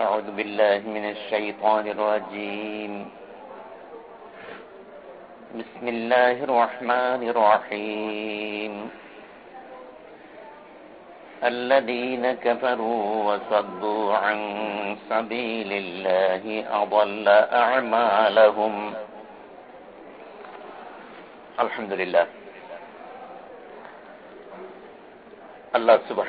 أعوذ بالله من الشيطان الرجيم بسم الله الرحمن الرحيم الذين كفروا وصدوا عن سبيل الله أضل أعمالهم الحمد لله আল্লাহ সুবাহ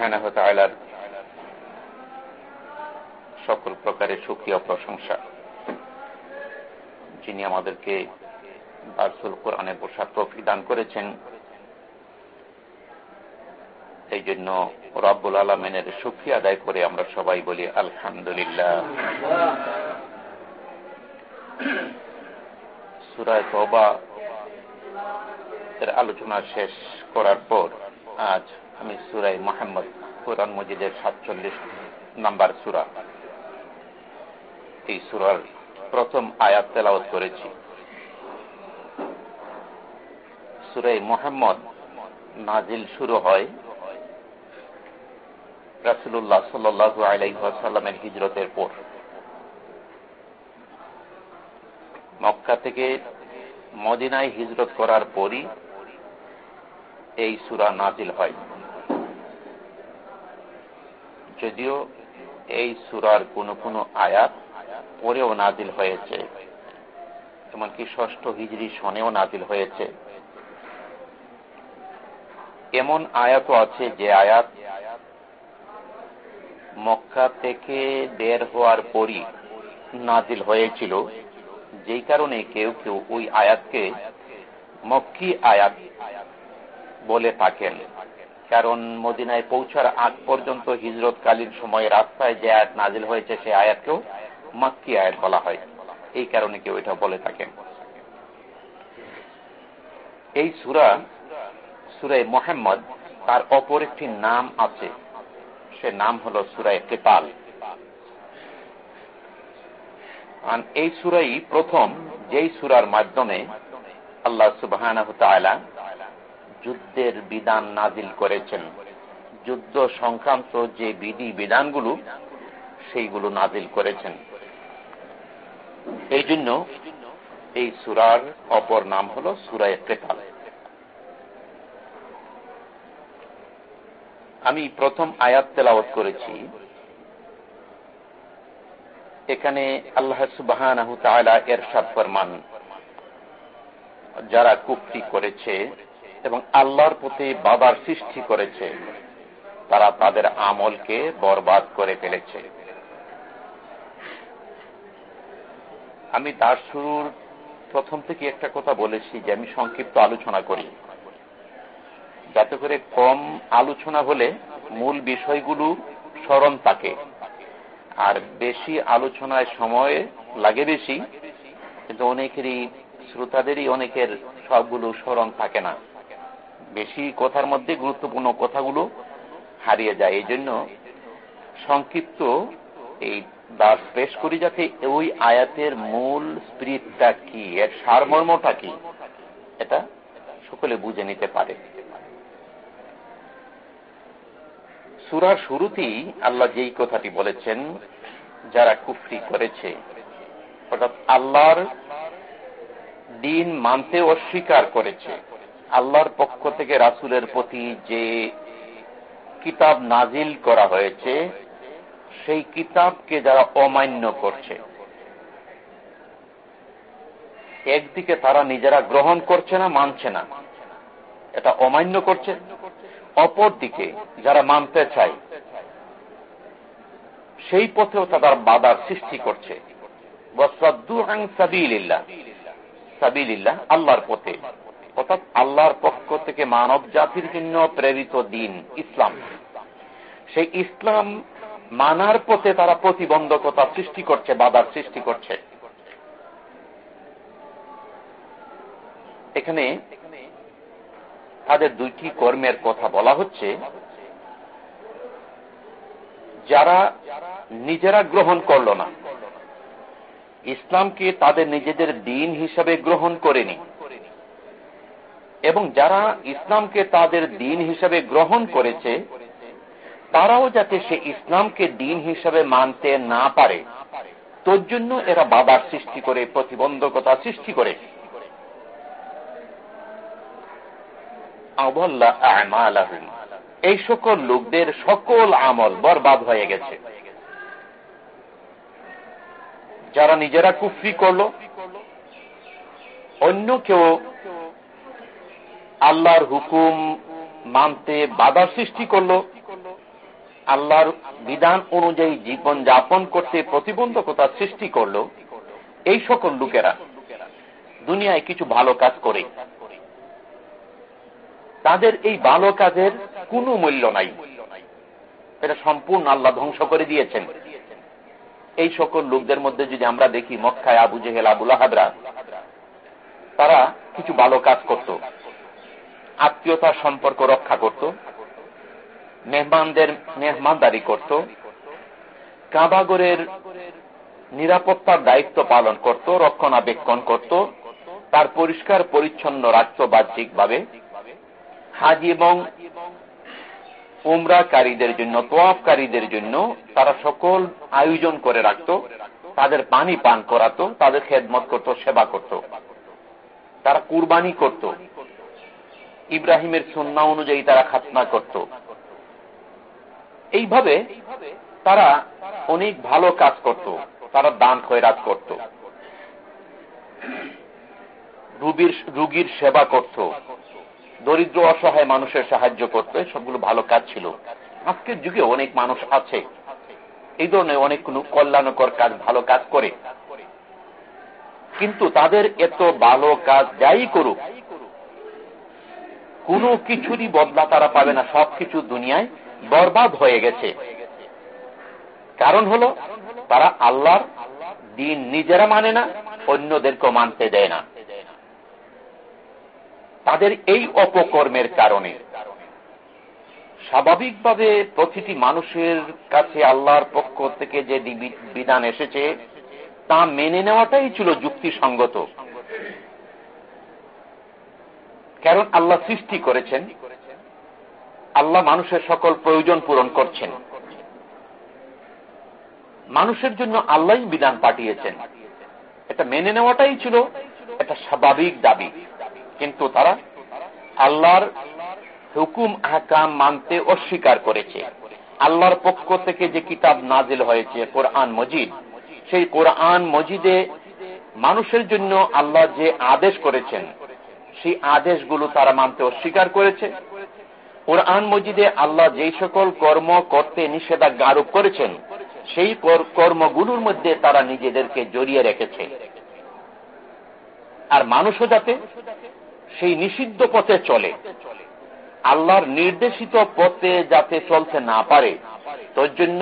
সকল প্রকারের সুখী প্রশংসা। যিনি আমাদেরকে বাসুল কোরআনে বসার তফি দান করেছেন, এই জন্য রব্বুল আলমেনের সুখী আদায় করে আমরা সবাই বলি আলহামদুলিল্লাহ। সুরায় তবা এর আলোচনা শেষ করার পর আজ আমি সুরাই মোহাম্মদ কোরআন মজিদের সাতচল্লিশ নাম্বার সুরা এই সুরার প্রথম আয়াত তেলাওত করেছি। সুরাই মোহাম্মদ নাজিল শুরু হয় রাসুল্লাহ সাল্লু আলাইসাল্লামের হিজরতের পর। মক্কা থেকে মদিনায় হিজরত করার পরই এই সুরা নাজিল হয়। যদিও এই সুরার কোন কোন আয়াত পরেও নাজিল হয়েছে। এমনকি ষষ্ঠ হিজড়ি সনেও নাজিল হয়েছে। এমন আয়াত আছে যে আয়াত মক্কা থেকে বের হওয়ার পরই নাজিল হয়েছিল। যেই কারণে কেউ কেউ ওই আয়াতকে মক্কি আয়াত বলে থাকেন। কারণ মদিনায় পৌঁছার আগ পর্যন্ত হিজরতকালীন সময়ে রাস্তায় যে আয়াত নাজিল হয়েছে, সে আয়াতকেও মাক্কি আয়াত বলা হয়। এই কারণে কেউ এটা বলে থাকেন। এই সুরা সুরাই মোহাম্মদ, তার অপর একটি নাম আছে। সে নাম হল সুরাই কেতাল। এই সুরাই প্রথম, যেই সুরার মাধ্যমে আল্লাহ সুবাহ যুদ্ধের বিধান নাজিল করেছেন। যুদ্ধ সংক্রান্ত যে বিধি বিধানগুলো সেইগুলো নাজিল করেছেন। এই জন্য এই সুরার অপর নাম হল সুরায় কেতাল আমি প্রথম আয়াত তেলাওত করেছি। এখানে আল্লাহ সুবাহ এর ফরমান, যারা কুপ্তি করেছে এবং আল্লাহর প্রতি বাবার সৃষ্টি করেছে, তারা তাদের আমলকে বরবাদ করে ফেলেছে। আমি তার শুরুর প্রথম থেকে একটা কথা বলেছি যে আমি সংক্ষিপ্ত আলোচনা করি। যাতে করে কম আলোচনা হলে মূল বিষয়গুলো স্মরণ থাকে। আর বেশি আলোচনায় সময় লাগে বেশি, কিন্তু অনেকেরই, শ্রোতাদেরই অনেকের সবগুলো স্মরণ থাকে না। বেশি কথার মধ্যে গুরুত্বপূর্ণ কথাগুলো হারিয়ে যায়। এই জন্য সংক্ষিপ্ত এই দাস পেশ করি যাতে ওই আয়াতের মূল স্পিরিটটা কি, এর সারমর্মটা কি? এটা সকলে বুঝে নিতে পারে। সুরার শুরুতেই আল্লাহ যেই কথাটি বলেছেন, যারা কুফরি করেছে, অর্থাৎ আল্লাহর দিন মানতে অস্বীকার করেছে, আল্লাহর পক্ষ থেকে রাসুলের প্রতি যে কিতাব নাজিল করা হয়েছে সেই কিতাবকে যারা অমান্য করছে। একদিকে তারা নিজেরা গ্রহণ করছে না, মানছে না। এটা অমান্য করছে। অপর দিকে যারা মানতে চায়, সেই পথেও তাদের বাধার সৃষ্টি করছে। আল্লাহর পথে। অর্থাৎ আল্লাহর পক্ষ থেকে মানব জাতির জন্য প্রেরিত দিন ইসলাম। সেই ইসলাম মানার পথে তারা প্রতিবন্ধকতা সৃষ্টি করছে, বাধার সৃষ্টি করছে। এখানে তাদের দুইটি কর্মের কথা বলা হচ্ছে। যারা নিজেরা গ্রহণ করল না, ইসলামকে তাদের নিজেদের দিন হিসাবে গ্রহণ করেনি, এবং যারা ইসলামকে তাদের দিন হিসাবে গ্রহণ করেছে তারাও যাতে সে ইসলামকে দিন হিসেবে মানতে না পারে তোর জন্য এরা বাবার সৃষ্টি করে, প্রতিবন্ধকতা সৃষ্টি করে। এই সকল লোকদের সকল আমল বরবাদ হয়ে গেছে। যারা নিজেরা কুফরি করল, অন্য কেউ আল্লাহর হুকুম মানতে বাধা সৃষ্টি করল আল্লাহর বিধান অনুযায়ী জীবন যাপন করতে প্রতিবন্ধকতা সৃষ্টি করল এই সকল লোকেরা। দুনিয়ায় কিছু ভালো কাজ করে। তাদের এই ভালো কাজের কোনো মূল্য নাই। এটা সম্পূর্ণ আল্লাহ ধ্বংস করে দিয়েছেন। এই সকল লোকদের মধ্যে যদি আমরা দেখি মক্কায় আবু জেহেল আবুল আহাদরা তারা কিছু ভালো কাজ করত। আত্মীয়তার সম্পর্ক রক্ষা করত। মেহমানদের মেহমানদারি করত, কাবাগরের নিরাপত্তার দায়িত্ব পালন করত, রক্ষণাবেক্ষণ করত, তার পরিষ্কার, পরিচ্ছন্ন রাখত বাহ্যিকভাবে হাজি এবং উমরাকারীদের জন্য, তোয়াফকারীদের জন্য তারা সকল আয়োজন করে রাখত, তাদের পানি পান করাতো, তাদের খেদমত করত, সেবা করত। তারা কুরবানি করত। ইব্রাহিমের সন্না অনুযায়ী তারা খাতনা করত। এইভাবে তারা অনেক ভালো কাজ করত। তারা দান খয়রাত করত। রুগীর সেবা করত। দরিদ্র, অসহায় মানুষের সাহায্য করত। সবগুলো ভালো কাজ ছিল। আজকের যুগে অনেক মানুষ আছে। এই ধরনের অনেক কল্যাণকর কাজ, ভালো কাজ করে। কিন্তু তাদের এত ভালো কাজ যাই করুক, কোনো কিছুরই বদলা তারা পাবে না। সবকিছু দুনিয়ায় বরবাদ হয়ে গেছে। কারণ হলো, তারা আল্লাহর দিন নিজেরা মানে না অন্যদেরকেও মানতে দেয় না। তাদের এই অপকর্মের কারণে। স্বাভাবিকভাবে প্রতিটি মানুষের কাছে আল্লাহর পক্ষ থেকে যে বিধান এসেছে, তা মেনে নেওয়াটাই ছিল যুক্তিসঙ্গত। কারণ আল্লাহ সৃষ্টি করেছেন আল্লাহ মানুষের সকল প্রয়োজন পূরণ করছেন। মানুষের জন্য আল্লাহ বিধান পাঠিয়েছেন। এটা মেনে নেওয়াটাই ছিল এটা স্বাভাবিক দাবি। কিন্তু তারা আল্লাহর হুকুম, আহকাম মানতে অস্বীকার করেছে। আল্লাহর পক্ষ থেকে যে কিতাব নাজিল হয়েছে, কোরআন মজিদ, সেই কোরআন মজিদে মানুষের জন্য আল্লাহ যে আদেশ করেছেন, সেই আদেশগুলো তারা মানতে অস্বীকার করেছে। কোরআন মজিদে আল্লাহ যেই সকল কর্ম করতে নিষেধাজ্ঞা আরোপ করেছেন, সেই কর্মগুলোর মধ্যে তারা নিজেদেরকে জড়িয়ে রেখেছে। আর মানুষও যাতে সেই নিষিদ্ধ পথে চলে, আল্লাহর নির্দেশিত পথে যাতে চলতে না পারে, তোর জন্য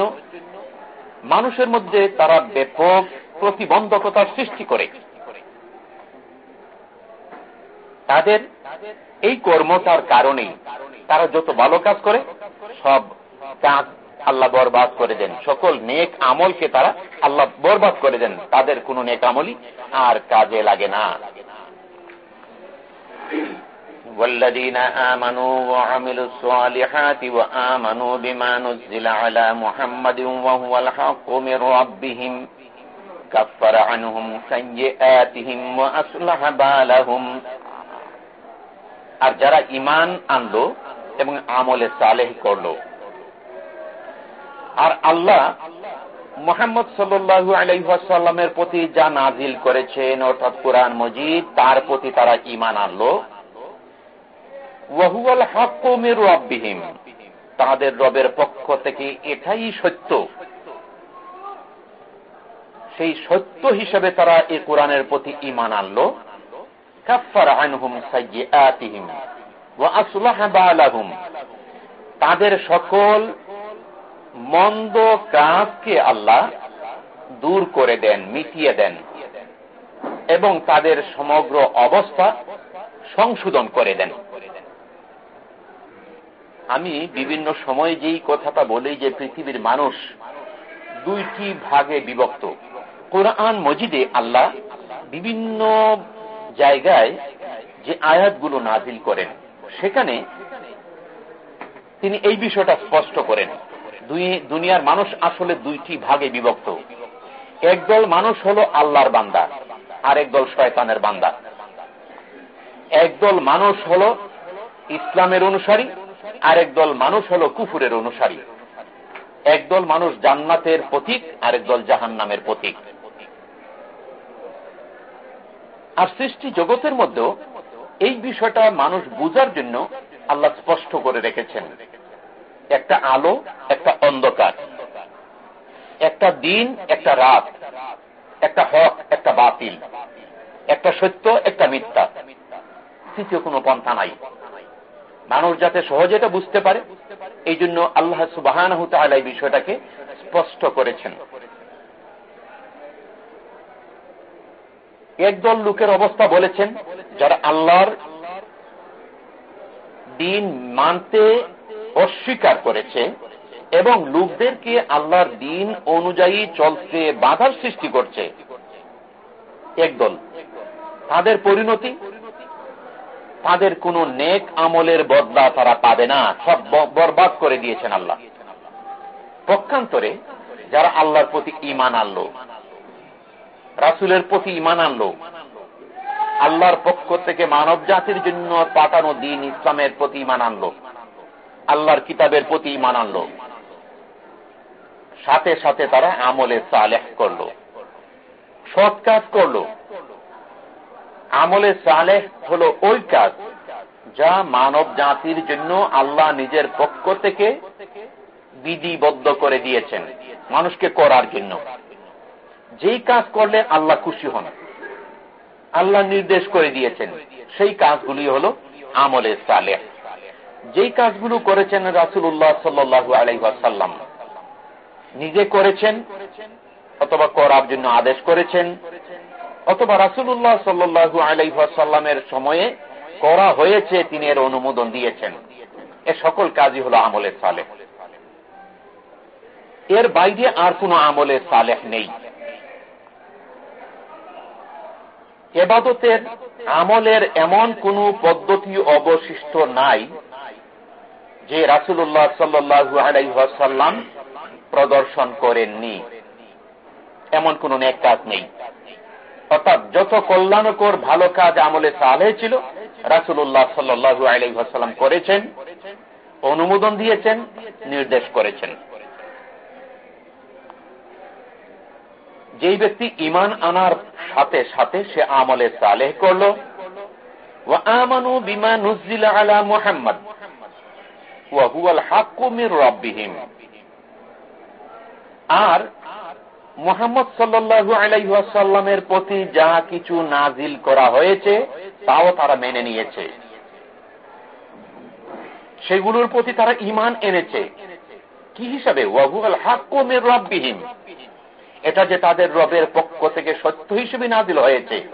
মানুষের মধ্যে তারা ব্যাপক প্রতিবন্ধকতার সৃষ্টি করে। তাদের এই কর্মটার কারণেই তারা যত ভালো কাজ করে সব কাজ আল্লাহ বরবাদ করে দেন সকল নেক আমলকে তারা আল্লাহ বরবাদ করে দেন তাদের কোন নেক আমলই আর কাজে লাগে না والذين آمنوا وعملوا الصالحات وآمنوا بما نزل على محمد وهو الحق من ربهم كفر عنهم سيئاتهم وأصلح بالهم আর যারা ইমান আনলো এবং আমলে সালেহ করল। আর আল্লাহ মোহাম্মদ সাল্লু আলাইসাল্লামের প্রতি যা নাজিল করেছেন, অর্থাৎ কোরআন মজিদ, তার প্রতি তারা ইমান আনলো। ওয়াহুয়াল হাক্কুমের রব্বিহীম, তাদের রবের পক্ষ থেকে এটাই সত্য। সেই সত্য হিসেবে তারা এই কোরআনের প্রতি ইমান আনলো। কাফার আনহুম আসলাহা বালাহুম তাদের সকল মন্দ কাজকে আল্লাহ দূর করে দেন, মিটিয়ে দেন এবং তাদের সমগ্র অবস্থা সংশোধন করে দেন। আমি বিভিন্ন সময় যেই কথাটা বলি যে পৃথিবীর মানুষ দুইটি ভাগে বিভক্ত। কোরআন মজিদে আল্লাহ বিভিন্ন জায়গায় যে আয়াতগুলো নাজিল করেন। সেখানে তিনি এই বিষয়টা স্পষ্ট করেন। দুই দুনিয়ার মানুষ আসলে দুইটি ভাগে বিভক্ত। একদল মানুষ হলো আল্লাহর বান্দা, আর একদল শয়তানের বান্দা। একদল মানুষ হলো ইসলামের অনুসারী, আর একদল মানুষ হল কুফুরের অনুসারী। একদল মানুষ জান্নাতের প্রতীক, আর একদল জাহান নামের প্রতীক। আর সৃষ্টি জগতের মধ্যেও এই বিষয়টা মানুষ বুঝার জন্য আল্লাহ স্পষ্ট করে রেখেছেন। একটা আলো, একটা অন্ধকার। একটা দিন, একটা রাত। একটা হক, একটা বাতিল। একটা সত্য, একটা মিথ্যা। তৃতীয় কোনো পন্থা নাই। মানুষ যাতে সহজে এটা বুঝতে পারে, এই জন্য আল্লাহ সুবাহান এই বিষয়টাকে স্পষ্ট করেছেন। একদল লোকের অবস্থা বলেছেন যারা আল্লাহর দিন মানতে অস্বীকার করেছে এবং লোকদেরকে আল্লাহর দিন অনুযায়ী চলতে বাধার সৃষ্টি করছে। একদল। তাদের পরিণতি? তাদের কোন নেক আমলের বদলা তারা পাবে না। সব বরবাদ করে দিয়েছেন আল্লাহ। পক্ষান্তরে যারা আল্লাহর প্রতি ইমান আনলো রাসুলের প্রতি ইমান আনলো। আল্লাহর পক্ষ থেকে মানব জাতির জন্য পাঠানো দিন ইসলামের প্রতি ইমান আনলো। আল্লাহর কিতাবের প্রতি ইমান আনলো। সাথে সাথে তারা আমলে সালেহ করল। সৎ কাজ করল। আমলে সালেহ হল ওই কাজ যা মানব জাতির জন্য আল্লাহ নিজের পক্ষ থেকে বিধিবদ্ধ করে দিয়েছেন মানুষকে করার জন্য। যেই কাজ করলে আল্লাহ খুশি হন। আল্লাহ নির্দেশ করে দিয়েছেন। সেই কাজগুলি হল আমলে সালেহ। যেই কাজগুলো করেছেন রাসুল্লাহ সাল্লু আলাইসাল্লাম নিজে করেছেন অথবা করার জন্য আদেশ করেছেন, অথবা রাসুল্লাহ সাল্লু আলাইসাল্লামের সময়ে করা হয়েছে, তিনি এর অনুমোদন দিয়েছেন। এ সকল কাজই হল আমলের সালেহ। এর বাইরে আর কোন আমলের সালেহ নেই। এবাদতের আমলের এমন কোন পদ্ধতি অবশিষ্ট নাই যে রাসুল্লাহ সাল্লু আলাইসাল্লাম প্রদর্শন করেননি। এমন কোন নেক কাজ নেই। অর্থাৎ যত কল্যাণকর ভালো কাজ আমলে সালে ছিল রাসুল্লাহ সাল্লু আলাইসাল্লাম করেছেন, অনুমোদন দিয়েছেন, নির্দেশ করেছেন। যেই ব্যক্তি ইমান আনার সাথে সাথে সে আমলে সালেহ করল। আমানু বিমা আলা মোহাম্মদ। আর মোহাম্মদ সাল্লু আলাইসাল্লামের প্রতি যা কিছু নাজিল করা হয়েছে, তাও তারা মেনে নিয়েছে। সেগুলোর প্রতি তারা ইমান এনেছে। কি হিসাবে? ওয়াহুয়াল হাকুমের রব্বিহীন এটা যে তাদের রবের পক্ষ থেকে সত্য হিসেবে নাজিল হয়েছে,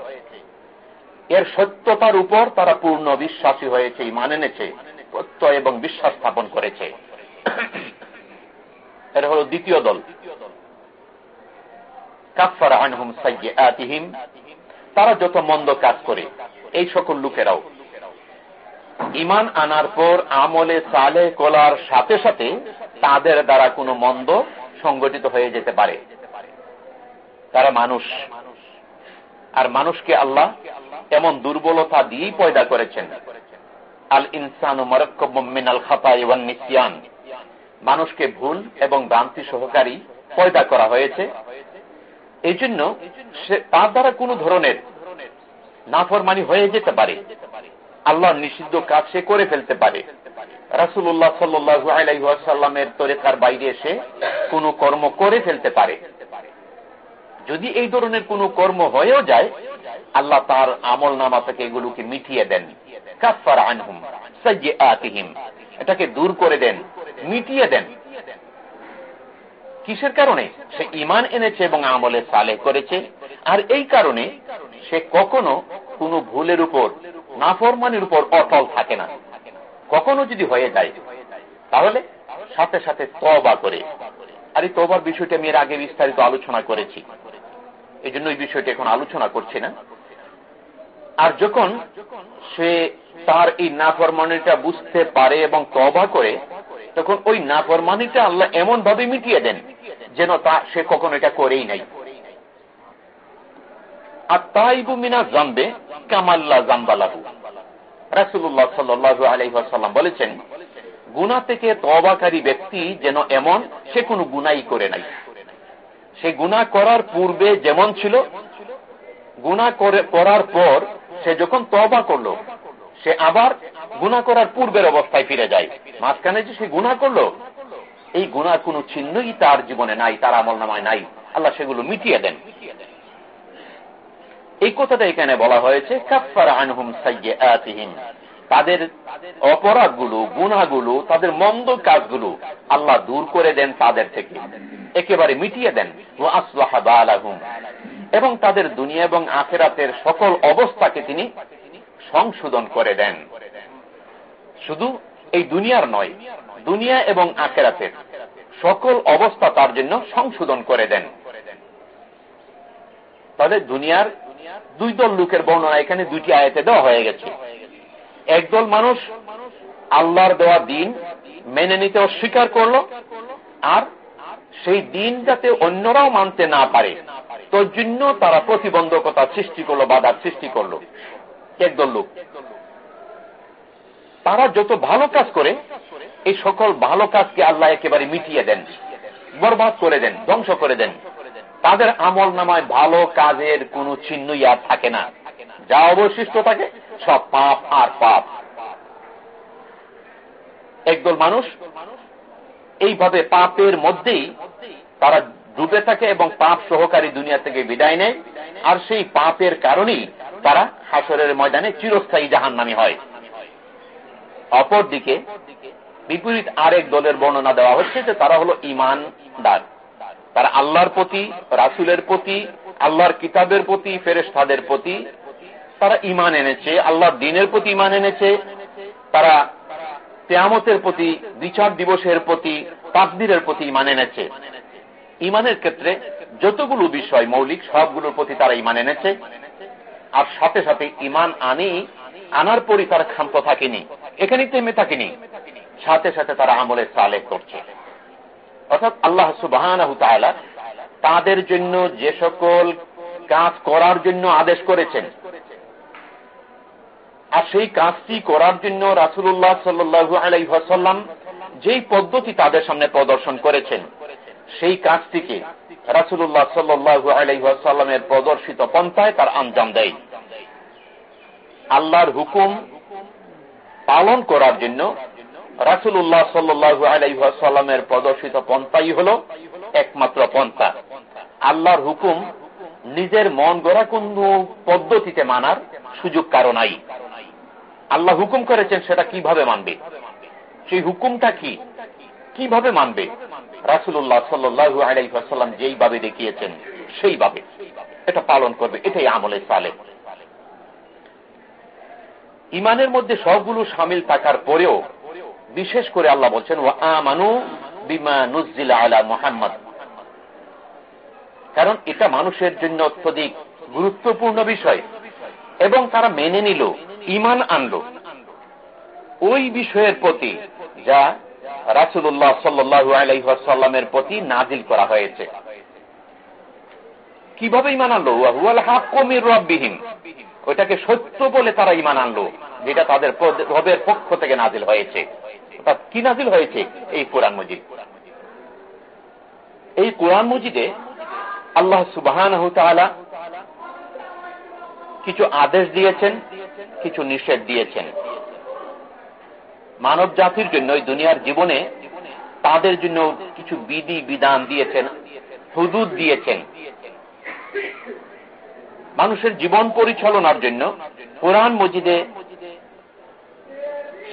এর সত্যতার উপর তারা পূর্ণ বিশ্বাসী হয়েছে, ইমান এনেছে, প্রত্যয় এবং বিশ্বাস স্থাপন করেছে। এটা হল দ্বিতীয় দল। তারা যত মন্দ কাজ করে, এই সকল লোকেরাও। ইমান আনার পর আমলে সালে কলার সাথে সাথে তাদের দ্বারা কোনো মন্দ সংগঠিত হয়ে যেতে পারে। তারা মানুষ। আর মানুষকে আল্লাহ এমন দুর্বলতা দিয়েই পয়দা করেছেন। আল ইনসান মরক্কমিনাল খাতা এবং নিসিয়ান। মানুষকে ভুল এবং ভ্রান্তি সহকারী পয়দা করা হয়েছে। এই জন্য তার দ্বারা কোন ধরনের নাফরমানি হয়ে যেতে পারে। আল্লাহ নিষিদ্ধ কাজ সে করে ফেলতে পারে। রাসুল্লাহ সাল্লু আলাইসাল্লামের তরেকার বাইরে এসে কোনো কর্ম করে ফেলতে পারে। যদি এই ধরনের কোন কর্ম হয়েও যায়, আল্লাহ তার আমল নামা থেকে এগুলোকে মিটিয়ে দেন। এটাকে দূর করে দেন, মিটিয়ে দেন। কিসের কারণে? সে ইমান এনেছে এবং আমলে সালে করেছে। আর এই কারণে সে কখনো কোনো ভুলের উপর, নাফরমানের উপর অটল থাকে না। কখনো যদি হয়ে যায়, তাহলে সাথে সাথে তবা করে। আর এই তবার বিষয়টি আমি এর আগে বিস্তারিত আলোচনা করেছি। এই জন্য এই বিষয়টি এখন আলোচনা করছি না। আর যখন সে তার এই নাফরমানিটা বুঝতে পারে এবং তবা করে, তখন ওই নাফরমানিটা আল্লাহ এমন ভাবে মিটিয়ে দেন যেন তা সে কখনো এটা করেই নাই। আর তাইবু মিনা জানবে কামাল্লা জাম্বালাহু রাসুল্লাহ সাল্লু আলহাসাল্লাম বলেছেন গুনা থেকে তবাকারী ব্যক্তি যেন এমন সে কোনো গুনাই করে নাই। সে গুণা করার পূর্বে যেমন ছিল গুণা করার পর সে যখন তবা করল, সে আবার গুণা করার পূর্বের অবস্থায় ফিরে যায়। মাঝখানে যে সে গুণা করল, এই গুণার কোন চিহ্নই তার জীবনে নাই, তার আমল নামায় নাই। আল্লাহ সেগুলো মিটিয়ে দেন। এই কথাটা এখানে বলা হয়েছে কাফার আনহুম সাইয়্যাতিহিম। তাদের অপরাধগুলো গুণাগুলো তাদের মন্দ কাজগুলো আল্লাহ দূর করে দেন তাদের থেকে। একেবারে মিটিয়ে দেন। এবং তাদের দুনিয়া এবং আখেরাতের সকল অবস্থাকে তিনি সংশোধন করে দেন। শুধু এই দুনিয়ার নয়, দুনিয়া এবং আখেরাতের সকল অবস্থা তার জন্য সংশোধন করে দেন। তাদের দুনিয়ার দুই দল লোকের বর্ণনা এখানে দুইটি আয়তে দেওয়া হয়ে গেছে। একদল মানুষ আল্লাহর দেওয়া দিন মেনে নিতে অস্বীকার করল, আর সেই দিন যাতে অন্যরাও মানতে না পারে তোর জন্য তারা প্রতিবন্ধকতা সৃষ্টি করল বাধার সৃষ্টি করল। একদল লোক। তারা যত ভালো কাজ করে, এই সকল ভালো কাজকে আল্লাহ একেবারে মিটিয়ে দেন, বরবাদ করে দেন, ধ্বংস করে দেন। তাদের আমল নামায় ভালো কাজের কোন চিহ্নই আর থাকে না। যা অবশিষ্ট থাকে সব পাপ আর পাপ। একদল মানুষ এইভাবে পাপের মধ্যেই তারা ডুবে থাকে এবং পাপ সহকারী দুনিয়া থেকে বিদায় নেয়। আর সেই পাপের কারণেই তারা হাসরের ময়দানে চিরস্থায়ী জাহান নামি হয়। অপরদিকে বিপরীত আরেক দলের বর্ণনা দেওয়া হচ্ছে যে তারা হলো ইমানদার তারা আল্লাহর প্রতি, রাসুলের প্রতি, আল্লাহর কিতাবের প্রতি ফেরেস্তাদের প্রতি তারা ইমান এনেছে আল্লাহর দিনের প্রতি ইমান এনেছে, তারা তেয়ামতের প্রতি, বিচার দিবসের প্রতি, তাকদিরের প্রতি ইমান এনেছে। ইমানের ক্ষেত্রে যতগুলো বিষয় মৌলিক, সবগুলোর প্রতি তারা ইমান এনেছে। আর সাথে সাথে ইমান আনি, আনার পরই তারা ক্ষান্ত থাকেনি এখানেই থেমে থাকেনি। সাথে সাথে তারা আমলে সালে করছে। অর্থাৎ আল্লাহ সুবাহ তাদের জন্য যে সকল কাজ করার জন্য আদেশ করেছেন আর সেই কাজটি করার জন্য রাসুল্লাহ সাল্লু আলাইসাল্লাম যেই পদ্ধতি তাদের সামনে প্রদর্শন করেছেন, সেই কাজটিকে রাসুল্লাহ সাল্লু আলাইসাল্লামের প্রদর্শিত পন্থায় তার আঞ্জাম দেয়। আল্লাহর হুকুম পালন করার জন্য রাসুল্লাহ সাল্লু আলাইসাল্লামের প্রদর্শিত পন্থাই হল একমাত্র পন্থা। আল্লাহর হুকুম নিজের মন গড়া কোন পদ্ধতিতে মানার সুযোগ কারও নাই। আল্লাহ হুকুম করেছেন সেটা কীভাবে মানবে? সেই হুকুমটা কি? কীভাবে মানবে? রাসুল্লাহ সাল্লু আলাইসাল্লাম যেইভাবে দেখিয়েছেন সেইভাবে এটা পালন করবে, এটাই আমলে সালে। ইমানের মধ্যে সবগুলো সামিল থাকার পরেও বিশেষ করে আল্লাহ বলছেন ও আমানু বিমা নুজিলা আলা মোহাম্মদ। কারণ এটা মানুষের জন্য অত্যধিক গুরুত্বপূর্ণ বিষয়। এবং তারা মেনে নিল ইমান আনল। ওই বিষয়ের প্রতি যা রাসুল্লাহ সাল্লু আলাইসাল্লামের প্রতি নাজিল করা হয়েছে। কীভাবে ইমান আনলো? হাকির রববিহীন ওইটাকে সত্য বলে তারা ইমান আনলো, যেটা তাদের রবের পক্ষ থেকে নাজিল হয়েছে। কি নাজিল হয়েছে? এই কোরআন মজিদ। এই কোরআন মজিদে আল্লাহ সুবাহান কিছু আদেশ দিয়েছেন, কিছু নিষেধ দিয়েছেন। মানব জাতির জন্য ওই দুনিয়ার জীবনে তাদের জন্য কিছু বিধি, বিধান দিয়েছেন, হুদুদ দিয়েছেন। মানুষের জীবন পরিচালনার জন্য কোরআন মজিদে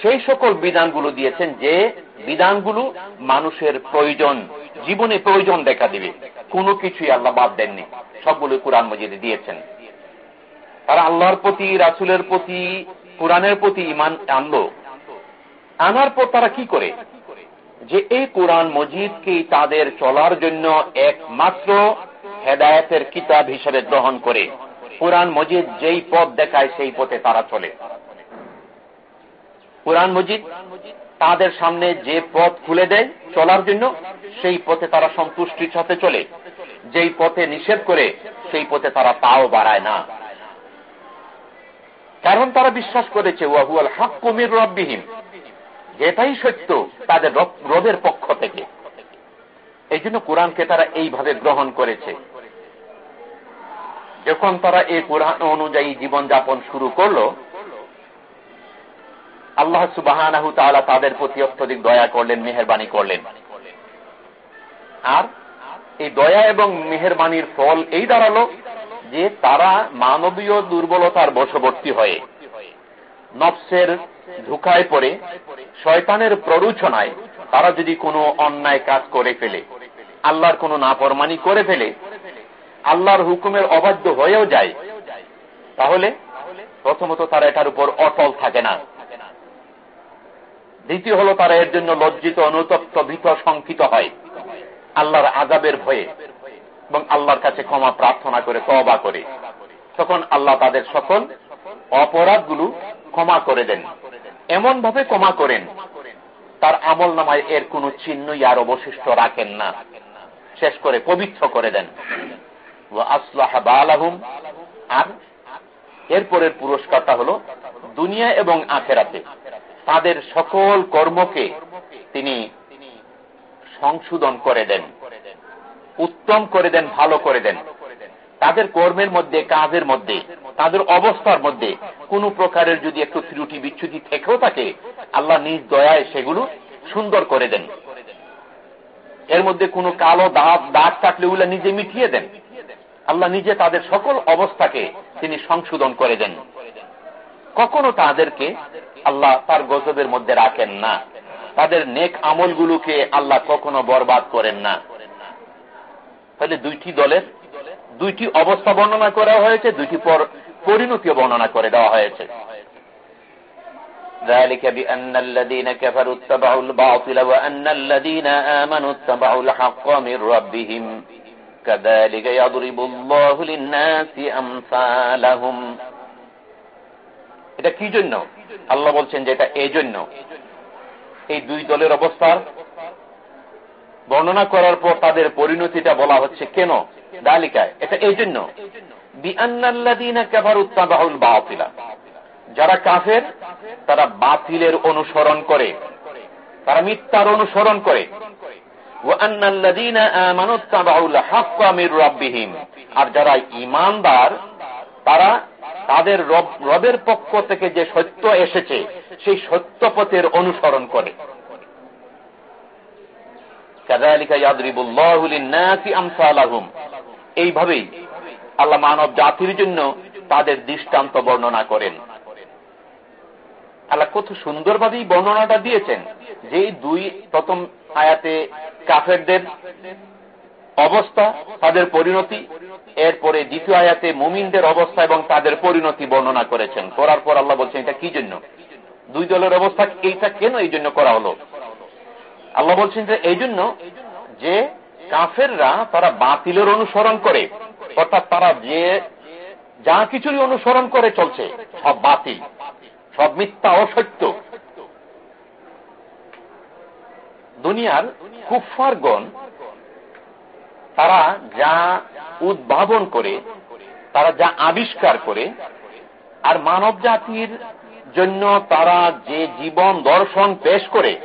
সেই সকল বিধানগুলো দিয়েছেন যে বিধানগুলো মানুষের প্রয়োজন, জীবনে প্রয়োজন দেখা দিবে। কোনো কিছুই আল্লাহ বাদ দেননি। সবগুলো কোরআন মজিদে দিয়েছেন। তারা আল্লাহর প্রতি, রাসুলের প্রতি, কোরআনের প্রতি ইমান আনলো। আনার পর তারা কি করে? যে এই কোরআন মজিদকে তাদের চলার জন্য একমাত্র হেদায়তের কিতাব হিসেবে গ্রহণ করে? কোরআন মজিদ যেই পথ দেখায় সেই পথে তারা চলে। কোরআন মজিদ তাদের সামনে যে পথ খুলে দেয় চলার জন্য, সেই পথে তারা সন্তুষ্টির সাথে চলে। যেই পথে নিষেধ করে, সেই পথে তারা তাও বাড়ায় না। কারণ তারা বিশ্বাস করেছে, ওয়াহুয়াল হক কুমির রব্বিহীন যেটাই সত্য, তাদের রবের পক্ষ থেকে। এই জন্য কোরআনকে তারা এইভাবে গ্রহণ করেছে। যখন তারা এই কোরআন অনুযায়ী জীবনযাপন শুরু করল, আল্লাহ সুবাহ তাদের প্রতি অত্যধিক দয়া করলেন, মেহরবানি করলেন। আর এই দয়া এবং মেহরবানির ফল এই দাঁড়াল যে তারা মানবীয় দুর্বলতার বশবর্তী হয়ে নফসের ঢুকায় পড়ে, শয়তানের প্ররোচনায় তারা যদি কোনো অন্যায় কাজ করে ফেলে, আল্লাহর কোনো নাপরমানি করে ফেলে, আল্লাহর হুকুমের অবাধ্য হয়েও যায়, তাহলে প্রথমত তারা এটার উপর অটল থাকে না। দ্বিতীয় হলো তারা এর জন্য লজ্জিত, অনুতপ্ত, ভীত, শঙ্কিত হয়, আল্লাহর আজাবের ভয়ে। এবং আল্লাহর কাছে ক্ষমা প্রার্থনা করে তবা করে। তখন আল্লাহ তাদের সকল অপরাধগুলো ক্ষমা করে দেন। এমন ভাবে ক্ষমা করেন, তার আমল নামায় এর কোন চিহ্নই আর অবশিষ্ট রাখেন না। শেষ করে পবিত্র করে দেন। আর এরপরের পুরস্কারটা হল দুনিয়া এবং আখেরাতে। তাদের সকল কর্মকে তিনি সংশোধন করে দেন। উত্তম করে দেন, ভালো করে দেন। তাদের কর্মের মধ্যে, কাজের মধ্যে, তাদের অবস্থার মধ্যে কোন প্রকারের যদি একটু ত্রুটি বিচ্ছুতি থেকেও থাকে, আল্লাহ নিজ দয়ায় সেগুলো সুন্দর করে দেন। এর মধ্যে কোনো কালো দাগ দাগ থাকলে ওগুলা নিজে মিটিয়ে দেন। আল্লাহ নিজে তাদের সকল অবস্থাকে তিনি সংশোধন করে দেন। কখনো তাদেরকে আল্লাহ তার গজবের মধ্যে রাখেন না। তাদের নেক আমলগুলোকে আল্লাহ কখনো বরবাদ করেন না। তাহলে দুইটি দলের দুইটি অবস্থা বর্ণনা করা হয়েছে দুইটি পর পরিণতিও বর্ণনা করে দেওয়া হয়েছে ذلك بأن الذين كفروا اتبعوا الباطل وأن الذين آمنوا اتبعوا الحق من ربهم كذلك يضرب الله للناس أمثالهم এটা কি জন্য আল্লাহ বলছেন যে এটা এই জন্য এই দুই দলের অবস্থার বর্ণনা করার পর তাদের পরিণতিটা বলা হচ্ছে কেন? দালিকায়। এটা এই জন্য। যারা কাফের, তারা বাতিলের অনুসরণ করে। তারা মিথ্যার অনুসরণ করে। আর যারা ইমানদার তারা তাদের রবের পক্ষ থেকে যে সত্য এসেছে, সেই সত্য পথের অনুসরণ করে। এইভাবেই আল্লাহ মানব জাতির জন্য তাদের দৃষ্টান্ত বর্ণনা করেন। আল্লাহ কত সুন্দরভাবেই বর্ণনাটা দিয়েছেন যে দুই প্রথম আয়াতে কাফেরদের অবস্থা, তাদের পরিণতি, এরপরে দ্বিতীয় আয়াতে মুমিনদের অবস্থা এবং তাদের পরিণতি বর্ণনা করেছেন। করার পর আল্লাহ বলছেন, এটা কি জন্য? দুই দলের অবস্থা এইটা কেন এই জন্য করা হলো? আল্লাহ বলছেন যে, এই জন্য যে কাফেররা তারা বাতিলের অনুসরণ করে, অর্থাৎ তারা যে যা কিছুই অনুসরণ করে চলছে, সব বাতিল, সব মিথ্যা, অসত্য। দুনিয়ার কুফারগণ তারা যা উদ্ভাবন করে, তারা যা আবিষ্কার করে, আর মানব জাতির জন্য তারা যে জীবন দর্শন পেশ করে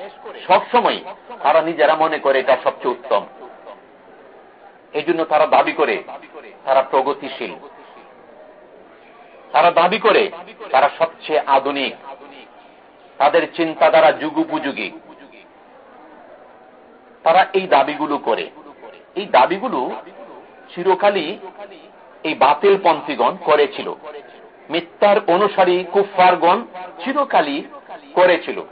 সবসময় তারা নিজেরা মনে করে এটা সবচেয়ে উত্তম। এই জন্য তারা দাবি করে, তারা প্রগতিশীল। তারা দাবি করে, তারা সবচেয়ে আধুনিক। তাদের চিন্তাধারা যুগোপযোগী। তারা এই দাবিগুলো করে। এই দাবিগুলো চিরকালই এই বাতিল পন্থীগণ করেছিল। মিথ্যার অনুসারী কুফারগণ চিরকালই করেছিল।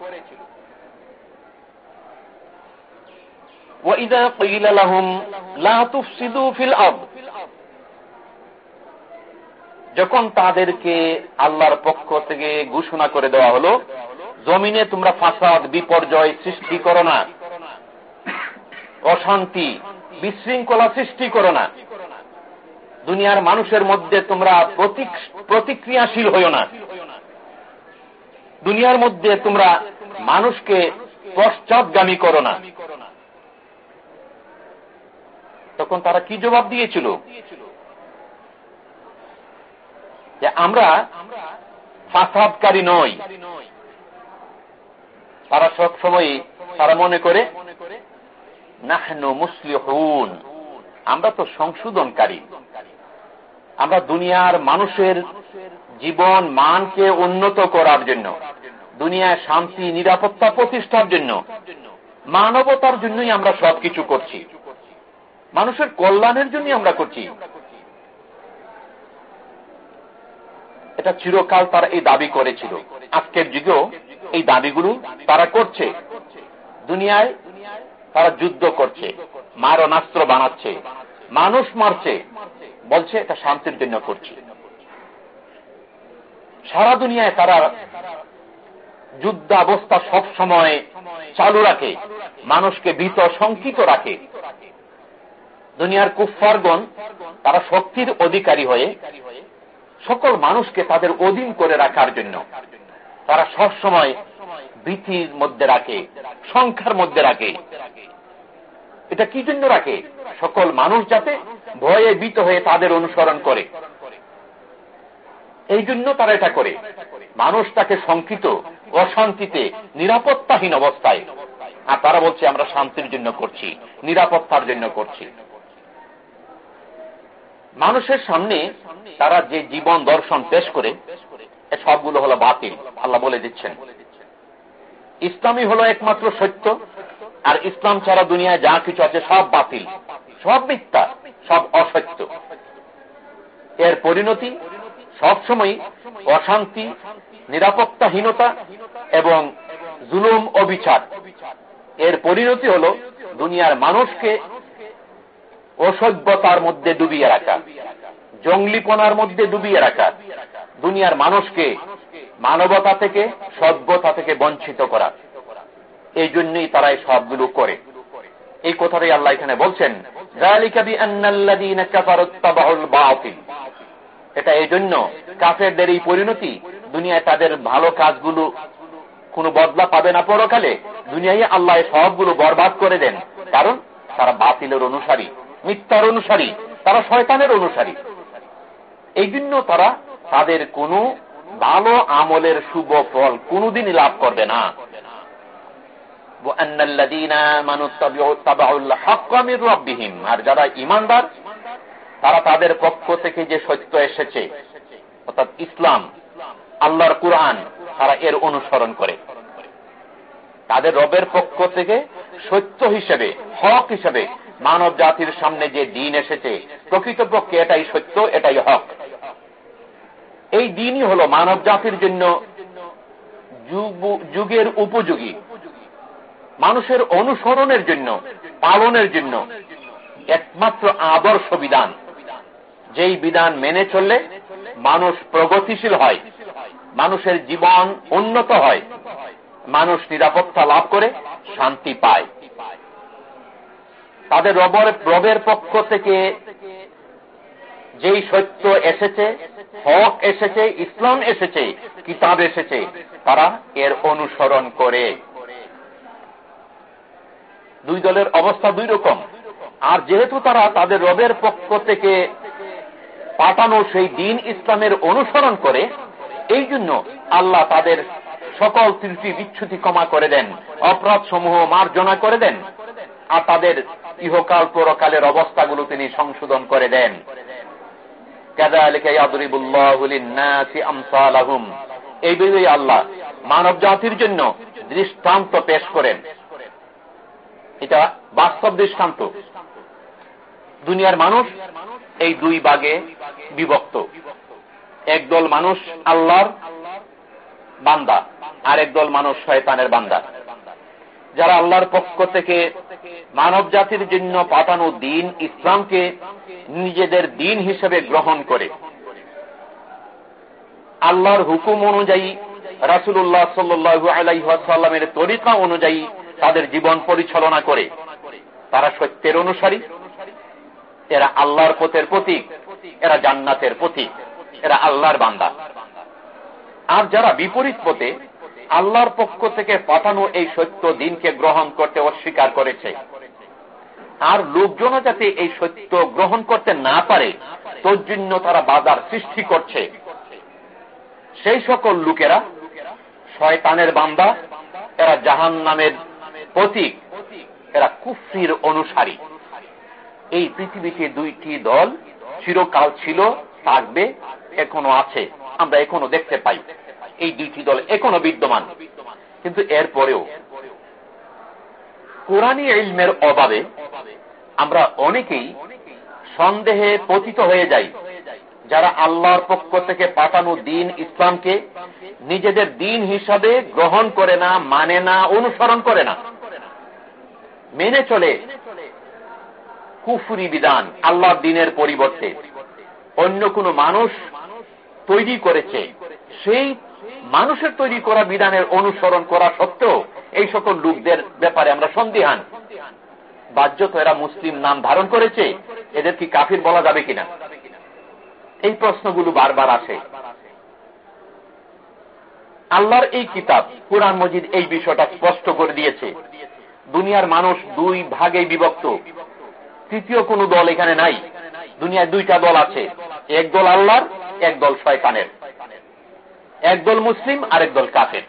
যখন তাদেরকে আল্লাহর পক্ষ থেকে ঘোষণা করে দেওয়া হলো, জমিনে তোমরা ফাসাদ, বিপর্যয় সৃষ্টি করো না। অশান্তি, বিশৃঙ্খলা সৃষ্টি করো না। দুনিয়ার মানুষের মধ্যে তোমরা প্রতিক্রিয়াশীল হইও না। দুনিয়ার মধ্যে তোমরা মানুষকে পশ্চাৎগামী করো না। তখন তারা কি জবাব দিয়েছিল? যে আমরা ফাসাদকারী নই। তারা সব সময় তারা মনে করে আমরা তো সংশোধনকারী। আমরা দুনিয়ার মানুষের জীবন মানকে উন্নত করার জন্য, দুনিয়ায় শান্তি, নিরাপত্তা প্রতিষ্ঠার জন্য, মানবতার জন্যই আমরা সবকিছু করছি। মানুষের কল্যাণের জন্যই আমরা করছি। এটা চিরকাল তারা এই দাবি করেছিল। আজকের যুগেও এই দাবিগুলো তারা করছে। দুনিয়ায় তারা যুদ্ধ করছে মারণাস্ত্র বানাচ্ছে, মানুষ মারছে, বলছে এটা শান্তির জন্য করছে। সারা দুনিয়ায় তারা যুদ্ধাবস্থা সব সময় চালু রাখে, মানুষকে ভীত শঙ্কিত রাখে। দুনিয়ার কুফারগণ তারা শক্তির অধিকারী হয়ে সকল মানুষকে তাদের অধীন করে রাখার জন্য তারা সব সময় ভীতির মধ্যে রাখে সংখ্যার মধ্যে রাখে। এটা কি জন্য রাখে? সকল মানুষ যাতে ভয়ে ভীত হয়ে তাদের অনুসরণ করে। এই জন্য তারা এটা করে। মানুষ তাকে শঙ্কিত, অশান্তিতে, নিরাপত্তাহীন অবস্থায়। আর তারা বলছে, আমরা শান্তির জন্য করছি, নিরাপত্তার জন্য করছি। মানুষের সামনে তারা যে জীবন দর্শন পেশ করে সবগুলো হলো বাতিল, আল্লাহ বলে দিচ্ছেন। ইসলামই হলো একমাত্র সত্য, আর ইসলাম ছাড়া দুনিয়ায় যা কিছু আছে সব বাতিল, সব মিথ্যা, সব অসত্য। এর পরিণতি সবসময় অশান্তি, নিরাপত্তাহীনতা এবং জুলুম, অবিচার। এর পরিণতি হল দুনিয়ার মানুষকে অসভ্যতার মধ্যে ডুবিয়ে রাখা, জঙ্গলিপনার মধ্যে ডুবিয়ে রাখা, দুনিয়ার মানুষকে মানবতা থেকে, সভ্যতা থেকে বঞ্চিত করা। এই জন্যই তারা এই সবগুলো করে। এই কথাটাই আল্লাহ এখানে বলছেন এটা এই জন্য কাফেরদের এই পরিণতি, দুনিয়ায় তাদের ভালো কাজগুলো কোনো বদলা পাবে না পরকালে, দুনিয়ায় আল্লাহ সবগুলো বরবাদ করে দেন। কারণ তারা বাতিলের অনুসারী। মিথ্যার অনুসারী, তারা শয়তানের অনুসারী। এই জন্য তারা তাদের কোনো ভালো আমলের শুভ ফল কোনদিনই লাভ করবে না। আর যারা ইমানদার তারা তাদের পক্ষ থেকে যে সত্য এসেছে, অর্থাৎ ইসলাম, আল্লাহর কোরআন, তারা এর অনুসরণ করে। তাদের রবের পক্ষ থেকে সত্য হিসেবে, হক হিসেবে মানব জাতির সামনে যে দিন এসেছে, প্রকৃতপক্ষে এটাই সত্য, এটাই হক। এই দিনই হল মানব জাতির জন্য যুগের উপযোগী। মানুষের অনুসরণের জন্য, পালনের জন্য একমাত্র আদর্শ বিধান। যেই বিধান মেনে চললে মানুষ প্রগতিশীল হয়, মানুষের জীবন উন্নত হয়, মানুষ নিরাপত্তা লাভ করে, শান্তি পায়। তাদের রবর, রবের পক্ষ থেকে যেই সত্য এসেছে, হক এসেছে, ইসলাম এসেছে, কিতাব এসেছে, তারা এর অনুসরণ করে। দুই দলের অবস্থা দুই রকম। আর যেহেতু তারা তাদের রবের পক্ষ থেকে পাঠানো সেই দিন ইসলামের অনুসরণ করে, এই জন্য আল্লাহ তাদের সকল ত্রুটি বিচ্ছুতি ক্ষমা করে দেন অপরাধ সমূহ মার্জনা করে দেন, আর তাদের ইহকাল পরকালের অবস্থাগুলো তিনি সংশোধন করে দেন। এই বিষয়ে আল্লাহ মানব জাতির জন্য দৃষ্টান্ত পেশ করেন। এটা বাস্তব দৃষ্টান্ত। দুনিয়ার মানুষ এই দুই ভাগে বিভক্ত। একদল মানুষ আল্লাহর বান্দা আর একদল মানুষ শয়তানের বান্দা। যারা আল্লাহর পক্ষ থেকে মানব জাতির জন্য পাঠানো দিন ইসলামকে নিজেদের দিন হিসেবে গ্রহণ করে। আল্লাহর হুকুম অনুযায়ী রাসুল্লাহ সাল্লু আলাইসাল্লামের তরিকা অনুযায়ী তাদের জীবন পরিচালনা করে। তারা সত্যের অনুসারী। এরা আল্লাহর পথের প্রতীক। এরা জান্নাতের প্রতীক। এরা আল্লাহর বান্দা। আর যারা বিপরীত পথে আল্লাহর পক্ষ থেকে পাঠানো এই সত্য দিনকে গ্রহণ করতে অস্বীকার করেছে। আর লোকজনও যাতে এই সত্য গ্রহণ করতে না পারে, তোর জন্য তারা বাজার সৃষ্টি করছে। সেই সকল লোকেরা শয়তানের বান্দা, এরা জাহান নামের প্রতীক, এরা কুফরির অনুসারী। এই পৃথিবীতে দুইটি দল চিরকাল ছিল, থাকবে, এখনও আছে, আমরা এখনও দেখতে পাই। এই দুইটি দল এখনও বিদ্যমান। কিন্তু এরপরেও কোরআনী ইলমের অভাবে আমরা অনেকেই সন্দেহে পতিত হয়ে যাই। যারা আল্লাহর পক্ষ থেকে পাঠানো দিন ইসলামকে নিজেদের দিন হিসাবে গ্রহণ করে না মানে না, অনুসরণ করে না। মেনে চলে কুফুরি বিধান আল্লাহর দিনের পরিবর্তে। অন্য কোনো মানুষ তৈরি করেছে, সেই মানুষের তৈরি করা বিধানের অনুসরণ করা সত্ত্বেও এই সকল লোকদের ব্যাপারে আমরা সন্দেহান। বাহ্যত এরা মুসলিম নাম ধারণ করেছে, এদের কি কাফির বলা যাবে কিনা? এই প্রশ্নগুলো বারবার আসে। আল্লাহর এই কিতাব, কোরআন মজিদ এই বিষয়টা স্পষ্ট করে দিয়েছে। দুনিয়ার মানুষ দুই ভাগে বিভক্ত। তৃতীয় কোন দল এখানে নাই। দুনিয়ায় দুইটা দল আছে, এক দল আল্লাহর, এক দল শয়তানের। একদল মুসলিম আর একদল কাফের।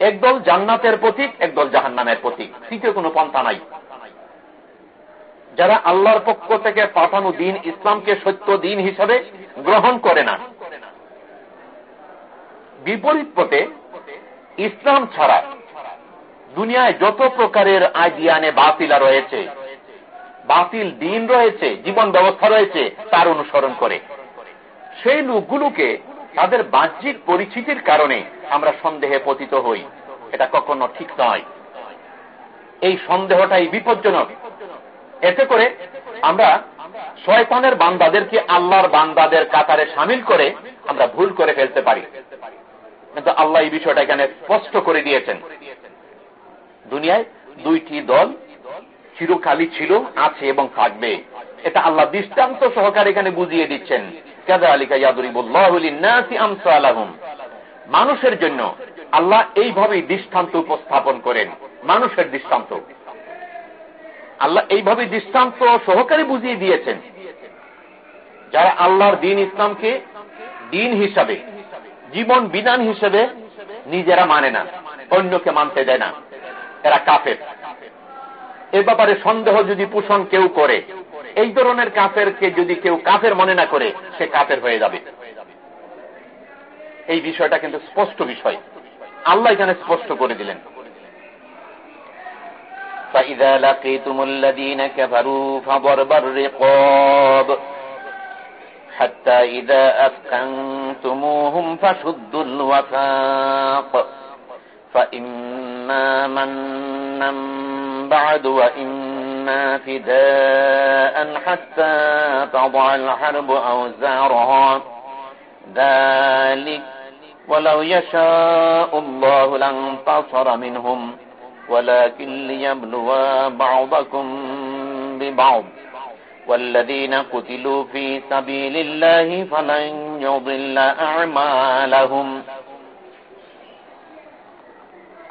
একদল জান্নাতের প্রতীক একদল জাহান্নামের প্রতীক। তৃতীয় কোনো পন্থা নাই। যারা আল্লাহর পক্ষ থেকে পাঠানো দিন ইসলামকে সত্য দিন হিসাবে গ্রহণ করে না, বিপরীত পথে ইসলাম ছাড়া দুনিয়ায় যত প্রকারের আইডিয়ানে বাতিলা রয়েছে, বাতিল দিন রয়েছে, জীবন ব্যবস্থা রয়েছে, তার অনুসরণ করে। সেই লোকগুলোকে তাদের বাহ্যিক পরিচিতির কারণে আমরা সন্দেহে পতিত হই। এটা কখনো ঠিক নয়। এই সন্দেহটাই বিপজ্জনক। এতে করে আমরা শয়তানের বান্দাদেরকে আল্লাহর বান্দাদের কাতারে সামিল করে আমরা ভুল করে ফেলতে পারি। কিন্তু আল্লাহ এই বিষয়টা এখানে স্পষ্ট করে দিয়েছেন। দুনিয়ায় দুইটি দল চিরকালই ছিল, আছে এবং থাকবে। এটা আল্লাহ দৃষ্টান্ত সহকারে এখানে বুঝিয়ে দিচ্ছেন। মানুষের জন্য আল্লাহ এইভাবেই দৃষ্টান্ত উপস্থাপন করেন। মানুষের দৃষ্টান্ত। আল্লাহ এইভাবে দৃষ্টান্ত সহকারে বুঝিয়ে দিয়েছেন। যারা আল্লাহর দিন ইসলামকে দিন হিসাবে, জীবন বিধান হিসেবে নিজেরা মানে না, অন্যকে মানতে দেয় না, এরা কাফের। এ ব্যাপারে সন্দেহ যদি পোষণ কেউ করে এই ধরনের কাফেরকে যদি কেউ কাফের মনে না করে সে কাফের হয়ে যাবে এই বিষয়টা কিন্তু স্পষ্ট বিষয় আল্লাহ এখানে স্পষ্ট করে দিলেন فإذا لقيتم الذين كفروا فضرب الرقاب حتى إذا أثخنتموهم فشدوا الوثاق فإما منا بعد وإما فداء حتى تضع الحرب أوزارها ذلك ولو يشاء الله لانتصر منهم ولكن ليبلو بعضكم ببعض والذين قتلوا في سبيل الله فلن يضل أعمالهم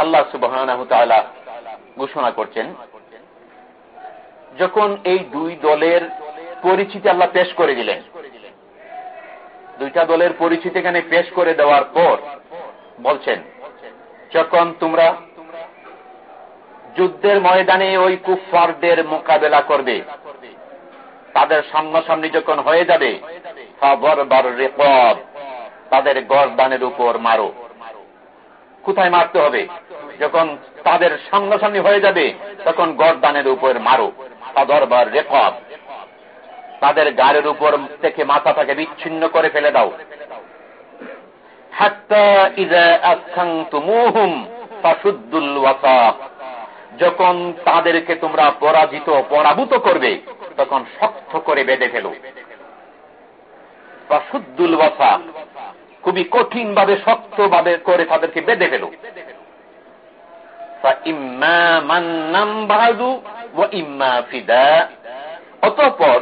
আল্লাহ সুবাহ ঘোষণা করছেন যখন এই দুই দলের পরিচিতি আল্লাহ পেশ করে দিলেন। দুইটা দলের পরিচিতি এখানে পেশ করে দেওয়ার পর বলছেন, যখন তোমরা যুদ্ধের ময়দানে ওই কুফারদের মোকাবেলা করবে, তাদের সামনাসামনি যখন হয়ে যাবে তাদের গরদানের উপর মারো। কোথায় মারতে হবে? যখন তাদের সামনাসামনি হয়ে যাবে, তখন গরদানের উপর মারো। দরবার রেকব তাদের গাড়ির উপর থেকে মাথাটাকে বিচ্ছিন্ন করে ফেলে দাও। যখন তাদেরকে তোমরা পরাজিত পরাভূত করবে, তখন শক্ত করে বেঁধে ফেলো। শুদ্ধুল বসা খুবই কঠিন ভাবে শক্ত ভাবে করে তাদেরকে বেঁধে ফেলো। অতঃপর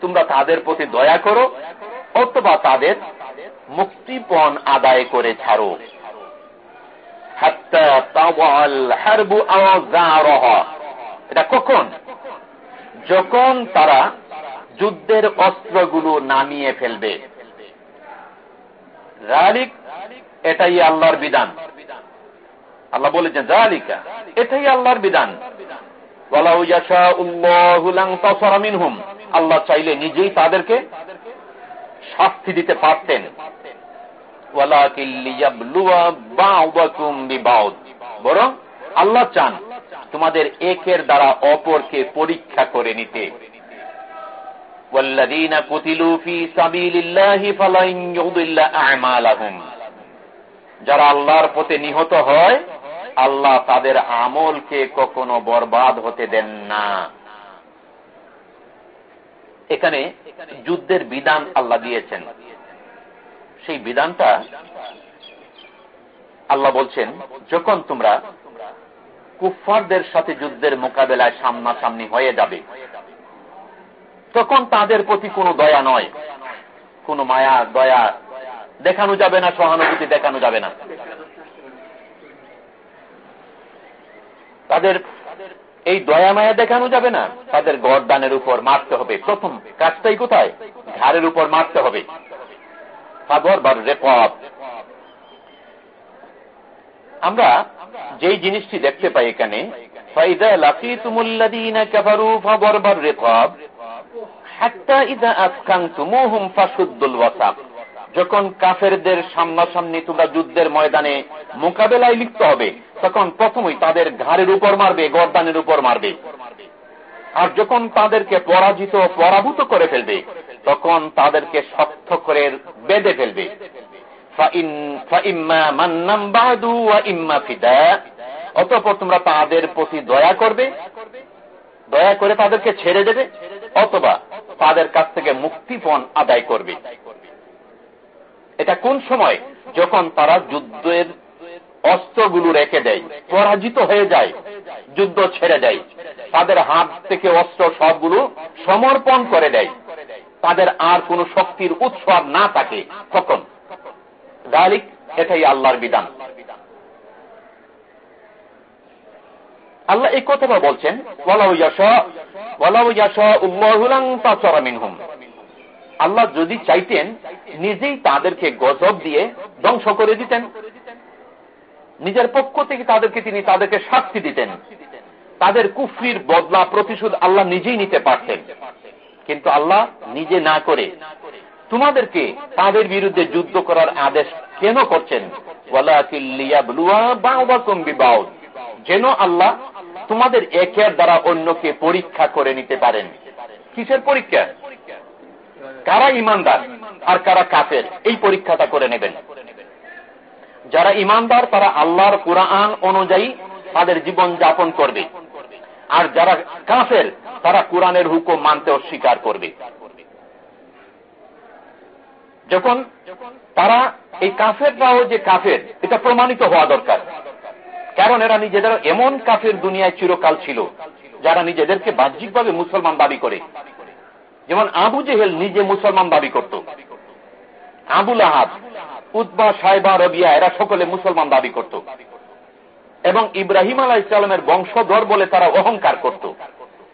তোমরা তাদের প্রতি দয়া করো অথবা তাদের মুক্তিপণ আদায় করে ছাড়ো। এটা কখন? যখন তারা যুদ্ধের অস্ত্রগুলো নামিয়ে ফেলবে। এটাই আল্লাহর বিধান। আল্লাহ বলেছেন জালিকা এটাই আল্লাহর বিধান আল্লাহ চাইলে নিজেই তাদেরকে শাস্তি দিতে পারতেন বরং আল্লাহ চান তোমাদের একের দ্বারা অপরকে পরীক্ষা করে নিতে والذين قتلوا في سبيل الله فلن يضل أعمالهم যারা আল্লাহর পথে নিহত হয় আল্লাহ তাদের আমলকে কখনো বরবাদ হতে দেন না। এখানে যুদ্ধের বিধান আল্লাহ দিয়েছেন। সেই বিধানটা আল্লাহ বলছেন, যখন তোমরা কুফারদের সাথে যুদ্ধের মোকাবেলায় সামনাসামনি হয়ে যাবে, তখন তাদের প্রতি কোনো দয়া নয়। কোনো মায়া, দয়া দেখানো যাবে না, সহানুভূতি দেখানো যাবে না। তাদের এই দয়া মায়া দেখানো যাবে না। তাদের গরদানের উপর মারতে হবে। প্রথম কাজটাই কোথায়? ঘাড়ের উপর মারতে হবে। আমরা যেই জিনিসটি দেখতে পাই এখানে যখন কাফেরদের সামনাসামনি তোমরা যুদ্ধের ময়দানে মোকাবেলায় লিপ্ত হবে, তখন প্রথমই তাদের ঘাড়ের উপর মারবে, গরদানের উপর মারবে। আর যখন তাদেরকে পরাজিত পরাভূত করে ফেলবে, তখন তাদেরকে শক্ত করে বেঁধে ফেলবে। অতপর তোমরা তাদের প্রতি দয়া করবে, দয়া করে তাদেরকে ছেড়ে দেবে, অথবা তাদের কাছ থেকে মুক্তিপণ আদায় করবে। এটা কোন সময়? যখন তারা যুদ্ধের অস্ত্রগুলো রেখে দেয়, পরাজিত হয়ে যায়, যুদ্ধ ছেড়ে দেয়। তাদের হাত থেকে অস্ত্র সবগুলো সমর্পণ করে দেয়। তাদের আর কোন শক্তির উৎসব না থাকে তখন। গালিক এটাই আল্লাহর বিধান। আল্লাহ এই কথাটা বলছেন আল্লাহ যদি চাইতেন, নিজেই তাদেরকে গজব দিয়ে ধ্বংস করে দিতেন। নিজের পক্ষ থেকে তাদেরকে তিনি তাদেরকে শাস্তি দিতেন। তাদের কুফরির বদলা, প্রতিশোধ আল্লাহ নিজেই নিতে পারতেন। কিন্তু আল্লাহ নিজে না করে তোমাদেরকে তাদের বিরুদ্ধে যুদ্ধ করার আদেশ কেন করছেন? যেন আল্লাহ তোমাদের একের দ্বারা অন্যকে পরীক্ষা করে নিতে পারেন। কিসের পরীক্ষা? কারা ইমানদার আর কারা কাফের। এই পরীক্ষাটা করে নেবেন। যারা ইমানদার, তারা আল্লাহর কোরআন অনুযায়ী তাদের জীবন যাপন করবে। আর যারা কাফের, তারা কোরআনের হুকুম মানতে অস্বীকার করবে। যখন তারা এই কাফেররাও যে কাফের, এটা প্রমাণিত হওয়া দরকার। কারণ এরা নিজেদের এমন কাফের দুনিয়ায় চিরকাল ছিল, যারা নিজেদেরকে বাহ্যিকভাবে মুসলমান দাবি করে। যেমন আবু জেহেল নিজে মুসলমান দাবি করত। আবুল আহাব উদ্বা সাহেবা রবিয়া, এরা সকলে মুসলমান দাবি করত। এবং ইব্রাহিম আলাহ ইসলামের বংশধর বলে তারা অহংকার করত।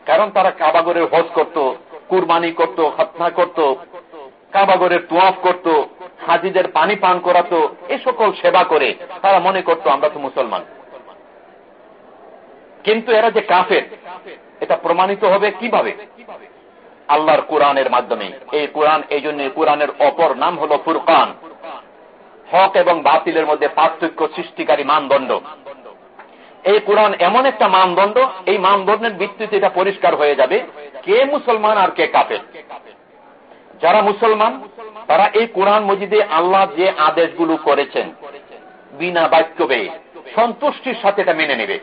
কারণ তারা কাবাগরের হজ করত, কুরবানি করত হত্যা করত কাবাগরের তোয়াফ করত, হাজিদের পানি পান করাতো, এ সকল সেবা করে তারা মনে করত, আমরা তো মুসলমান। কিন্তু এরা যে কাফের, এটা প্রমাণিত হবে কীভাবে? আল্লাহর কোরআনের মাধ্যমে। এই কোরআন এই জন্য কোরআনের অপর নাম হল ফুরকান। হক এবং বাতিলের মধ্যে পার্থক্য, সৃষ্টিকারী মানদণ্ড। এই কোরআন এমন একটা মানদণ্ড, এই মানদণ্ডের ভিত্তিতে এটা পরিষ্কার হয়ে যাবে, কে মুসলমান আর কে কাপের যারা মুসলমান, তারা এই কোরআন মজিদে আল্লাহ যে আদেশগুলো করেছেন, বিনা বাক্য সন্তুষ্টির সাথে এটা মেনে নেবে।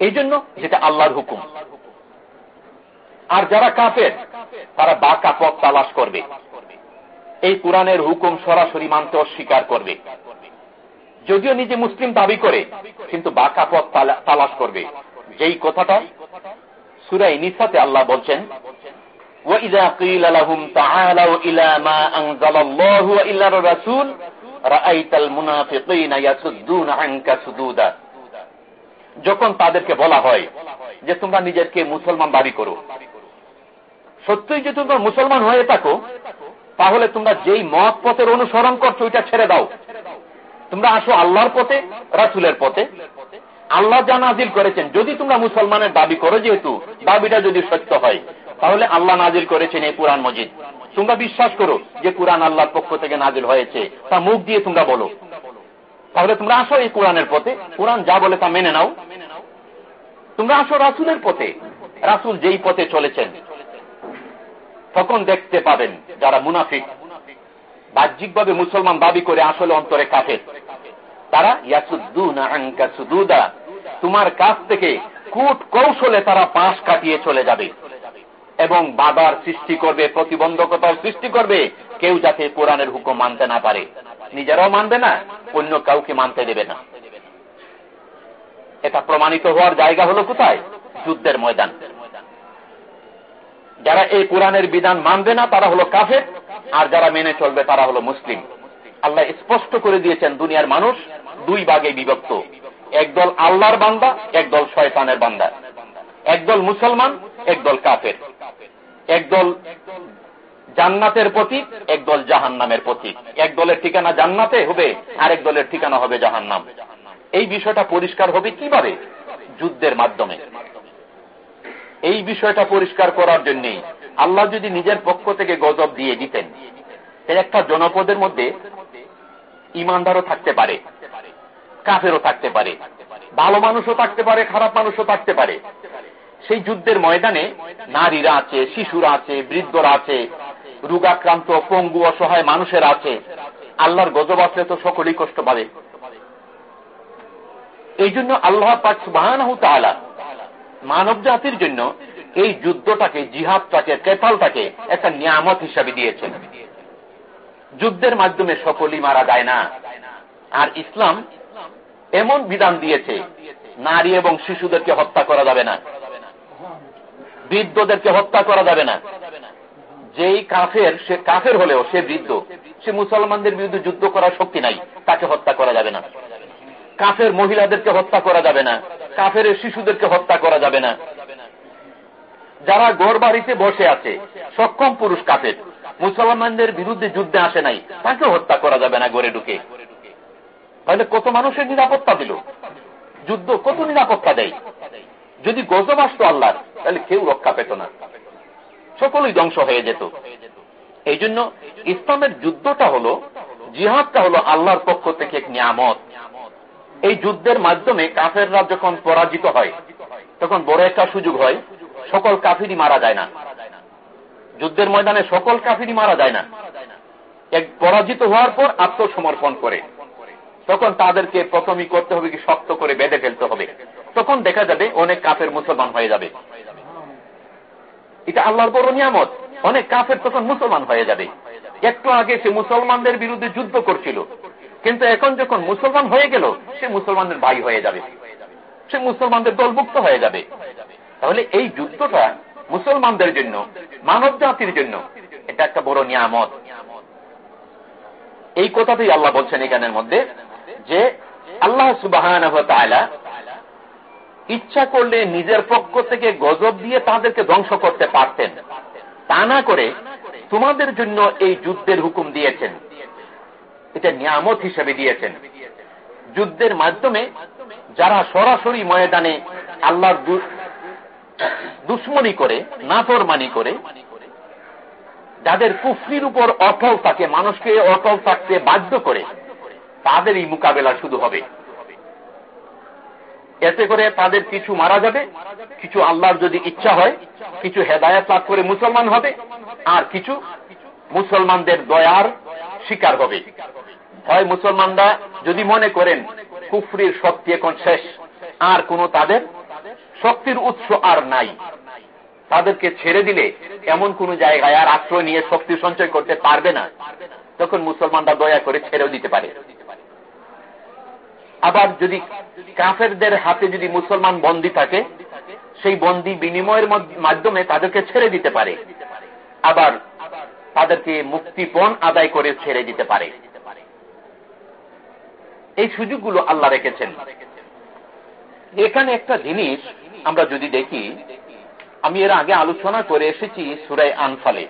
এই জন্য যেটা আল্লাহর হুকুম। আর যারা কাপের তারা বাঁকা পথ তালাশ করবে এই কোরআনের হুকুম সরাসরি মানতে অস্বীকার করবে যদিও নিজে মুসলিম দাবি করে কিন্তু বাঁকা পথ তালাশ করবে যেই কথাটা সুরাই নিসাতে আল্লাহ বলছেন وإذا قيل لهم تعالوا إلى ما أنزل الله وإلى الرسول যখন তাদেরকে বলা হয় যে তোমরা নিজেকে মুসলমান দাবি করো সত্যই যে তোমরা মুসলমান হয়ে থাকো, তাহলে তোমরা যেই মত পথের অনুসরণ করছ ওইটা ছেড়ে দাও। তোমরা আসো আল্লাহর পথে, রাসুলের পথে। আল্লাহ যা নাজিল করেছেন, যদি তোমরা মুসলমানের দাবি করো যেহেতু, দাবিটা যদি সত্য হয়, তাহলে আল্লাহ নাজিল করেছেন এই কোরআন মজিদ। তোমরা বিশ্বাস করো যে কোরআন আল্লাহর পক্ষ থেকে নাজিল হয়েছে, তা মুখ দিয়ে তোমরা বলো। তাহলে তোমরা আসো এই কোরআনের পথে। কোরআন যা বলে তা মেনে নাও। তোমরা আসো রাসুলের পথে। রাসুল যেই পথে চলেছেন তখন দেখতে পাবেন যারা মুনাফিক, বাহ্যিকভাবে মুসলমান দাবি করে আসলে অন্তরে কাফের। তারা ইয়াসুদ্দুদা তোমার কাছ থেকে কুট কৌশলে তারা পাশ কাটিয়ে চলে যাবে এবং বাবার সৃষ্টি করবে, প্রতিবন্ধকতার সৃষ্টি করবে, কেউ যাতে কোরআনের হুকুম মানতে না পারে। নিজেরাও মানবে না, অন্য কাউকে মানতে দেবে না। এটা প্রমাণিত হওয়ার জায়গা হলো কোথায়? যুদ্ধের ময়দান। যারা এই কোরআনের বিধান মানবে না, তারা হলো কাফের, আর যারা মেনে চলবে, তারা হলো মুসলিম। আল্লাহ স্পষ্ট করে দিয়েছেন, দুনিয়ার মানুষ দুই ভাগে বিভক্ত। একদল আল্লাহর বান্দা, একদল শয়তানের বান্দা। একদল মুসলমান, একদল কাফের। একদল জান্নাতের প্রতীক, একদল জাহান নামের প্রতীক। এক দলের ঠিকানা জান্নাতে হবে, আরেক দলের ঠিকানা হবে জাহান নাম এই বিষয়টা পরিষ্কার হবে কীভাবে? যুদ্ধের মাধ্যমে। এই বিষয়টা পরিষ্কার করার জন্যই আল্লাহ যদি নিজের পক্ষ থেকে গজব দিয়ে দিতেন একটা জনপদের মধ্যে ইমানদারও থাকতে পারে, কাফেরও থাকতে পারে, ভালো মানুষও থাকতে পারে, খারাপ মানুষও থাকতে পারে। সেই যুদ্ধের ময়দানে নারীরা আছে, শিশুরা আছে, বৃদ্ধরা আছে, রোগাক্রান্ত, পঙ্গু, অসহায় মানুষের আছে, আল্লাহর গজব আসলে তো সকলেই কষ্ট পাবে। এই জন্য আল্লাহ পাক সুবাহ মানব জাতির জন্য এই যুদ্ধটাকে, জিহাদটাকে কেতালটাকে একটা নিয়ামত হিসাবে দিয়েছেন। যুদ্ধের মাধ্যমে সকলই মারা যায় না। আর ইসলাম এমন বিধান দিয়েছে, নারী এবং শিশুদেরকে হত্যা করা যাবে না। বৃদ্ধদেরকে হত্যা করা যাবে না। যেই কাফের, সে কাফের হলেও সে বৃদ্ধ, সে মুসলমানদের বিরুদ্ধে যুদ্ধ করার শক্তি নাই, তাকে হত্যা করা যাবে না। কাফের মহিলাদেরকে হত্যা করা যাবে না। কাফের শিশুদেরকে হত্যা করা যাবে না। যারা ঘর বাড়িতে বসে আছে, সক্ষম পুরুষ কাফের, মুসলমানদের বিরুদ্ধে যুদ্ধে আসে নাই তাকে হত্যা করা যাবে না গড়ে ঢুকে। তাহলে কত মানুষের নিরাপত্তা দিল? যুদ্ধ কত নিরাপত্তা দেয়? যদি গজব আসতো আল্লাহ তাহলে কেউ রক্ষা পেত না। সকলেই ধ্বংস হয়ে যেত। এই জন্য ইসলামের যুদ্ধটা হলো, জিহাদটা হলো আল্লাহর পক্ষ থেকে এক নিয়ামত। এই যুদ্ধের মাধ্যমে কাফেররা যখন পরাজিত হয়, তখন বড় একটা সুযোগ হয়, সকল কাফিরই মারা যায় না। যুদ্ধের ময়দানে সকল কাফিরই মারা যায় না। এক পরাজিত হওয়ার পর আত্মসমর্পণ করে। তখন তাদেরকে প্রথমই করতে হবে কি শক্ত করে বেঁধে ফেলতে হবে। তখন দেখা যাবে অনেক কাফের মুসলমান হয়ে যাবে। এটা আল্লাহর বড় নিয়ামত। অনেক কাফের তখন মুসলমান হয়ে যাবে। একটু আগে সে মুসলমানদের বিরুদ্ধে যুদ্ধ করছিল। কিন্তু এখন যখন মুসলমান হয়ে গেল, সে মুসলমানদের ভাই হয়ে যাবে। সে মুসলমানদের দলভুক্ত হয়ে যাবে। তাহলে এই যুদ্ধটা মুসলমানদের জন্য, মানব জাতির জন্য, এটা একটা বড় নিয়ামত। এই কথাতেই আল্লাহ বলছেন এখানের মধ্যে যে আল্লাহ সুবাহ ইচ্ছা করলে নিজের পক্ষ থেকে গজব দিয়ে তাদেরকে ধ্বংস করতে পারতেন। তা না করে তোমাদের জন্য এই যুদ্ধের হুকুম দিয়েছেন। এটা নিয়ামত হিসেবে দিয়েছেন। যুদ্ধের মাধ্যমে যারা সরাসরি ময়দানে আল্লাহর দুশ্মনী করে, নাফরমানি করে, যাদের কুফরির উপর অটল থাকে, মানুষকে অটল থাকতে বাধ্য করে, তাদেরই মোকাবেলা শুধু হবে। এতে করে তাদের কিছু মারা যাবে, কিছু আল্লাহর যদি ইচ্ছা হয়, কিছু হেদায়ত লাভ করে মুসলমান হবে, আর কিছু মুসলমানদের দয়ার শিকার হবে। হয় মুসলমানরা যদি মনে করেন কুফরির শক্তি এখন শেষ, আর কোন তাদের শক্তির উৎস আর নাই। তাদেরকে ছেড়ে দিলে এমন কোন জায়গায় আর আশ্রয় নিয়ে শক্তি সঞ্চয় করতে পারবে না। তখন মুসলমানরা দয়া করে ছেড়েও দিতে পারে। আবার যদি কাফেরদের হাতে যদি মুসলমান বন্দী থাকে, সেই বন্দী বিনিময়ের মাধ্যমে তাদেরকে ছেড়ে দিতে পারে। আবার তাদেরকে মুক্তিপণ আদায় করে ছেড়ে দিতে পারে। এই সুযোগগুলো আল্লাহ রেখেছেন। এখানে একটা জিনিস আমরা যদি দেখি, আমি এর আগে আলোচনা করে এসেছি সুরাই আনফালে।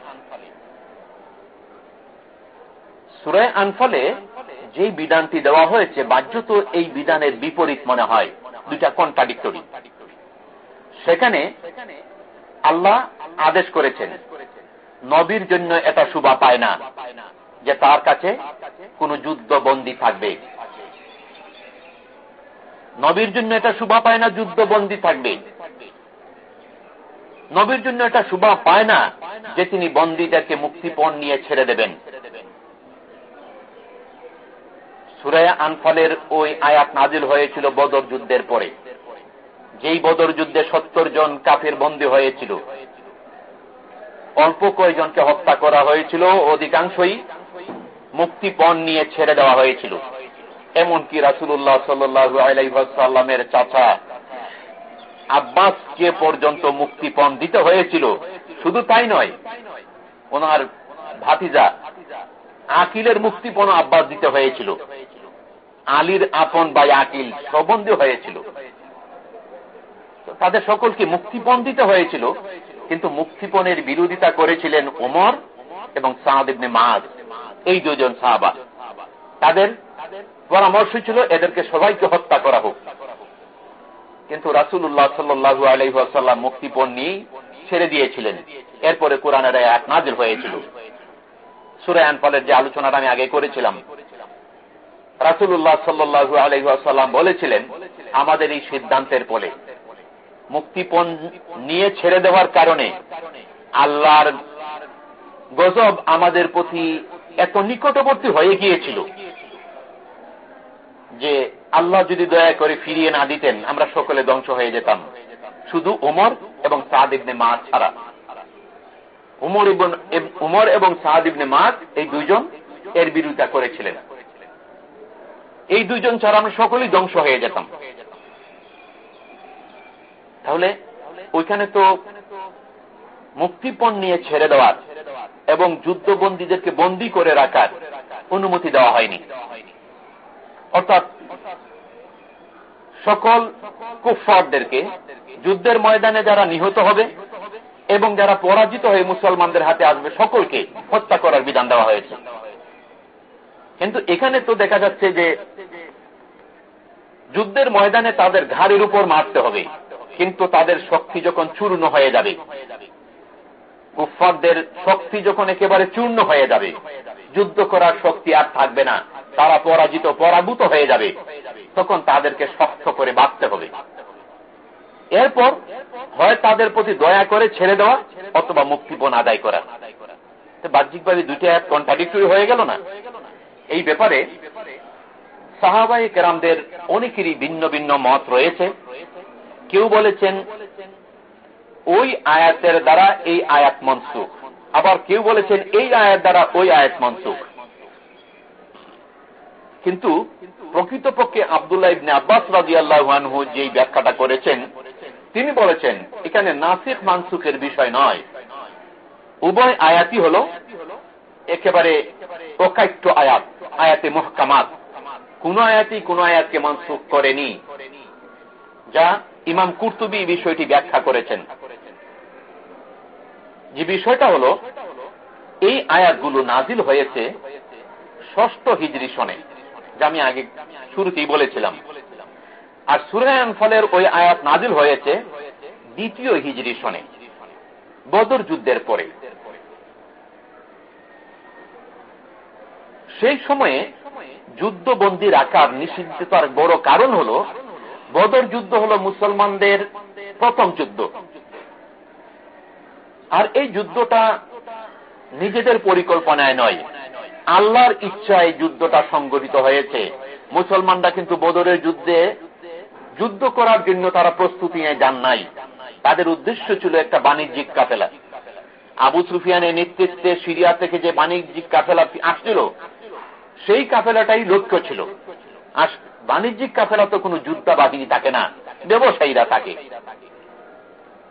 সুরায় আনফলে যে বিধানটি দেওয়া হয়েছে, বাহ্যত এই বিধানের বিপরীত মনে হয়। দুইটা কন্ট্রাডিক্টরি সেখানে আল্লাহ আদেশ করেছেন নবীর জন্য এটা শুভা পায় না যে তার কাছে কোন যুদ্ধ বন্দী থাকবে। নবীর জন্য এটা শুভা পায় না যুদ্ধ বন্দী থাকবে। নবীর জন্য এটা শুভা পায় না যে তিনি বন্দীদেরকে মুক্তিপণ নিয়ে ছেড়ে দেবেন। সুরায়া আনফালের ওই আয়াত নাজিল হয়েছিল বদর যুদ্ধের পরে। যেই বদর যুদ্ধে সত্তর জন কাফের বন্দী হয়েছিল অল্প কয়েকজনকে হত্যা করা হয়েছিল, অধিকাংশই মুক্তিপণ নিয়ে ছেড়ে দেওয়া হয়েছিল। এমনকি রাসুল্লাহ সাল্লু আলাইসাল্লামের চাচা আব্বাসকে পর্যন্ত মুক্তিপণ দিতে হয়েছিল। শুধু তাই নয়, ওনার ভাতিজা আকিলের মুক্তিপণ আব্বাস দিতে হয়েছিল। আলীর আপন বা আকিল সবন্দী হয়েছিল। তাদের সকলকে মুক্তিপণ দিতে হয়েছিল। কিন্তু মুক্তিপণের বিরোধিতা করেছিলেন ওমর এবং সাহাদিবনে মাদ, এই দুজন সাহাবা। তাদের পরামর্শ ছিল এদেরকে সবাইকে হত্যা করা হোক। কিন্তু রাসুল্লাহ সাল্লু আলহাসাল্লাম মুক্তিপণ নিয়ে ছেড়ে দিয়েছিলেন। এরপরে কোরআনের এক নাজিল হয়েছিল। সুরায়ন ফলের যে আলোচনাটা আমি আগে করেছিলাম রাসুল্লাহ সাল্লু আলহাসাল্লাম বলেছিলেন, আমাদের এই সিদ্ধান্তের ফলে মুক্তিপণ নিয়ে ছেড়ে দেওয়ার কারণে আল্লাহর গজব আমাদের প্রতি এত নিকটবর্তী হয়ে গিয়েছিল যে আল্লাহ যদি দয়া করে ফিরিয়ে না দিতেন, আমরা সকলে ধ্বংস হয়ে যেতাম। শুধু উমর এবং সাহাদিবনে মা ছাড়া। উমর এবং উমর এবং সাহাদিবনে মাদ এই দুইজন এর বিরোধিতা করেছিলেন। এই দুইজন ছাড়া আমরা সকলেই ধ্বংস হয়ে যেতাম। তাহলে ওইখানে তো মুক্তিপণ নিয়ে ছেড়ে দেওয়ার এবং যুদ্ধবন্দীদেরকে বন্দী করে রাখার অনুমতি দেওয়া হয়নি। অর্থাৎ সকল কুফারদেরকে যুদ্ধের ময়দানে যারা নিহত হবে এবং যারা পরাজিত হয়ে মুসলমানদের হাতে আসবে, সকলকে হত্যা করার বিধান দেওয়া হয়েছে। কিন্তু এখানে তো দেখা যাচ্ছে যে যুদ্ধের ময়দানে তাদের ঘাড়ের উপর মারতে হবে। কিন্তু তাদের শক্তি যখন চূর্ণ হয়ে যাবে কুফারদের শক্তি যখন একেবারে চূর্ণ হয়ে যাবে, যুদ্ধ করার শক্তি আর থাকবে না, তারা পরাজিত, পরাভূত হয়ে যাবে, তখন তাদেরকে শক্ত করে বাঁচতে হবে। এরপর হয় তাদের প্রতি দয়া করে ছেড়ে দেওয়া অথবা মুক্তিপণ আদায় করা। বাহ্যিকভাবে দুইটা এক কন্ট্রাডিক্টরি হয়ে গেল না? এই ব্যাপারে সাহাবাই কেরামদের অনেকেরই ভিন্ন ভিন্ন মত রয়েছে। কেউ বলেছেন, ওই আয়াতের দ্বারা এই আয়াত মনসুখ। আবার কেউ বলেছেন, এই আয়াত দ্বারা ওই আয়াত মনসুখ। কিন্তু প্রকৃতপক্ষে আবদুল্লাহ ইবনে আব্বাস রাজি আল্লাহু যেই ব্যাখ্যাটা করেছেন, তিনি বলেছেন, এখানে নাসিক মানসুখের বিষয় নয়। উভয় আয়াতই হল একেবারে প্রকাশ্য আয়াত, আয়াতে মহকামাত। কোন আয়াতই কোন আয়াতকে মানসুখ করেনি। যা ইমাম কুর্তুবি বিষয়টি ব্যাখ্যা করেছেন। যে বিষয়টা হল, এই আয়াতগুলো নাজিল হয়েছে ষষ্ঠ হিজরি সনে, যা আমি আগে শুরুতেই বলেছিলাম। আর সুরায়ন ফলের ওই আয়াত নাজিল হয়েছে দ্বিতীয় হিজরি সনে, বদর যুদ্ধের পরে। সেই সময়ে যুদ্ধবন্দী রাখার নিষিদ্ধতার বড় কারণ হল বদর যুদ্ধ হল মুসলমানদের প্রথম যুদ্ধ। আর এই যুদ্ধটা নিজেদের পরিকল্পনায় নয়। আল্লাহর ইচ্ছায় যুদ্ধটা সংগঠিত হয়েছে। মুসলমানরা কিন্তু বদরের যুদ্ধে যুদ্ধ করার জন্য তারা প্রস্তুতি নিয়ে যান নাই। তাদের উদ্দেশ্য ছিল একটা বাণিজ্যিক কাফেলা। আবু সুফিয়ানের নেতৃত্বে সিরিয়া থেকে যে বাণিজ্যিক কাফেলা আসছিল, সেই কাফেলাটাই লক্ষ্য ছিল। বাণিজ্যিক কাফেলা তো কোনো যুদ্ধ বাহিনী থাকে না, ব্যবসায়ীরা থাকে।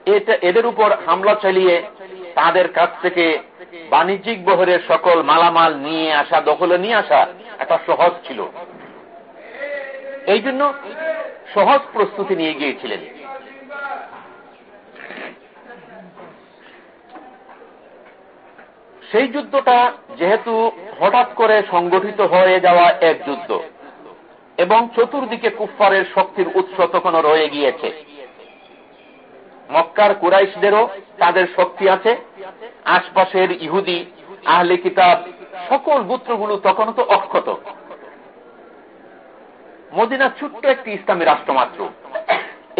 এটা, এদের উপর হামলা চালিয়ে তাদের কাছ থেকে বাণিজ্যিক বহরের সকল মালামাল নিয়ে আসা, দখলে নিয়ে আসা একটা সহজ ছিল। এই জন্য সহজ প্রস্তুতি নিয়ে গিয়েছিলেন। সেই যুদ্ধটা যেহেতু হঠাৎ করে সংগঠিত হয়ে যাওয়া এক যুদ্ধ এবং চতুর্দিকে কুফারের শক্তির উৎস তখনও রয়ে গিয়েছে। মক্কার কুরাইশদেরও তাদের শক্তি আছে, আশপাশের ইহুদি, আহলে কিতাব, সকল গুত্রগুলো তখনও তো অক্ষত। মদিনা ছোট্ট একটি ইসলামী রাষ্ট্র মাত্র।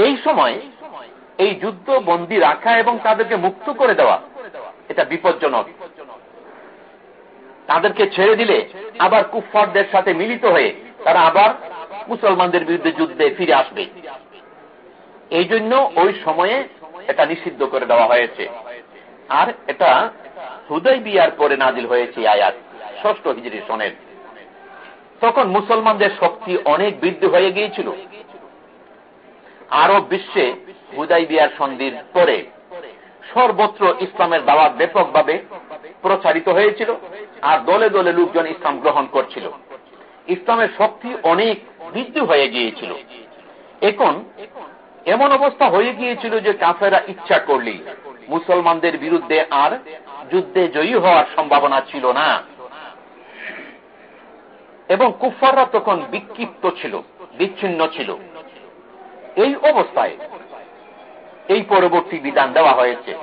এই সময় এই যুদ্ধ বন্দী রাখা এবং তাদেরকে মুক্ত করে দেওয়া, এটা বিপজ্জনক। তাদেরকে ছেড়ে দিলে আবার কুফফারদের সাথে মিলিত হয়ে তারা আবার মুসলমানদের বিরুদ্ধে যুদ্ধে ফিরে আসবে। এই জন্য ওই সময়ে এটা নিষিদ্ধ করে দেওয়া হয়েছে। আর এটা হুদয় বিয়ার পরে নাজিল হয়েছে আয়াত, ষষ্ঠ হিজড়ি সনের। তখন মুসলমানদের শক্তি অনেক বৃদ্ধি হয়ে গিয়েছিল। আরব বিশ্বে হুদাই বিয়ার সন্ধির পরে সর্বত্র ইসলামের দাওয়াত ব্যাপকভাবে প্রচারিত হয়েছিল আর দলে দলে লোকজন ইসলাম গ্রহণ করছিল। ইসলামের শক্তি অনেক বৃদ্ধি হয়ে গিয়েছিল। এখন এমন অবস্থা হয়ে গিয়েছিল যে কাফেরা ইচ্ছা করলেই মুসলমানদের বিরুদ্ধে আর যুদ্ধে জয়ী হওয়ার সম্ভাবনা ছিল না। এবং কুফাররা তখন বিক্ষিপ্ত ছিল, বিচ্ছিন্ন ছিল। এই অবস্থায় এই পরবর্তী বিধান দেওয়া হয়েছে।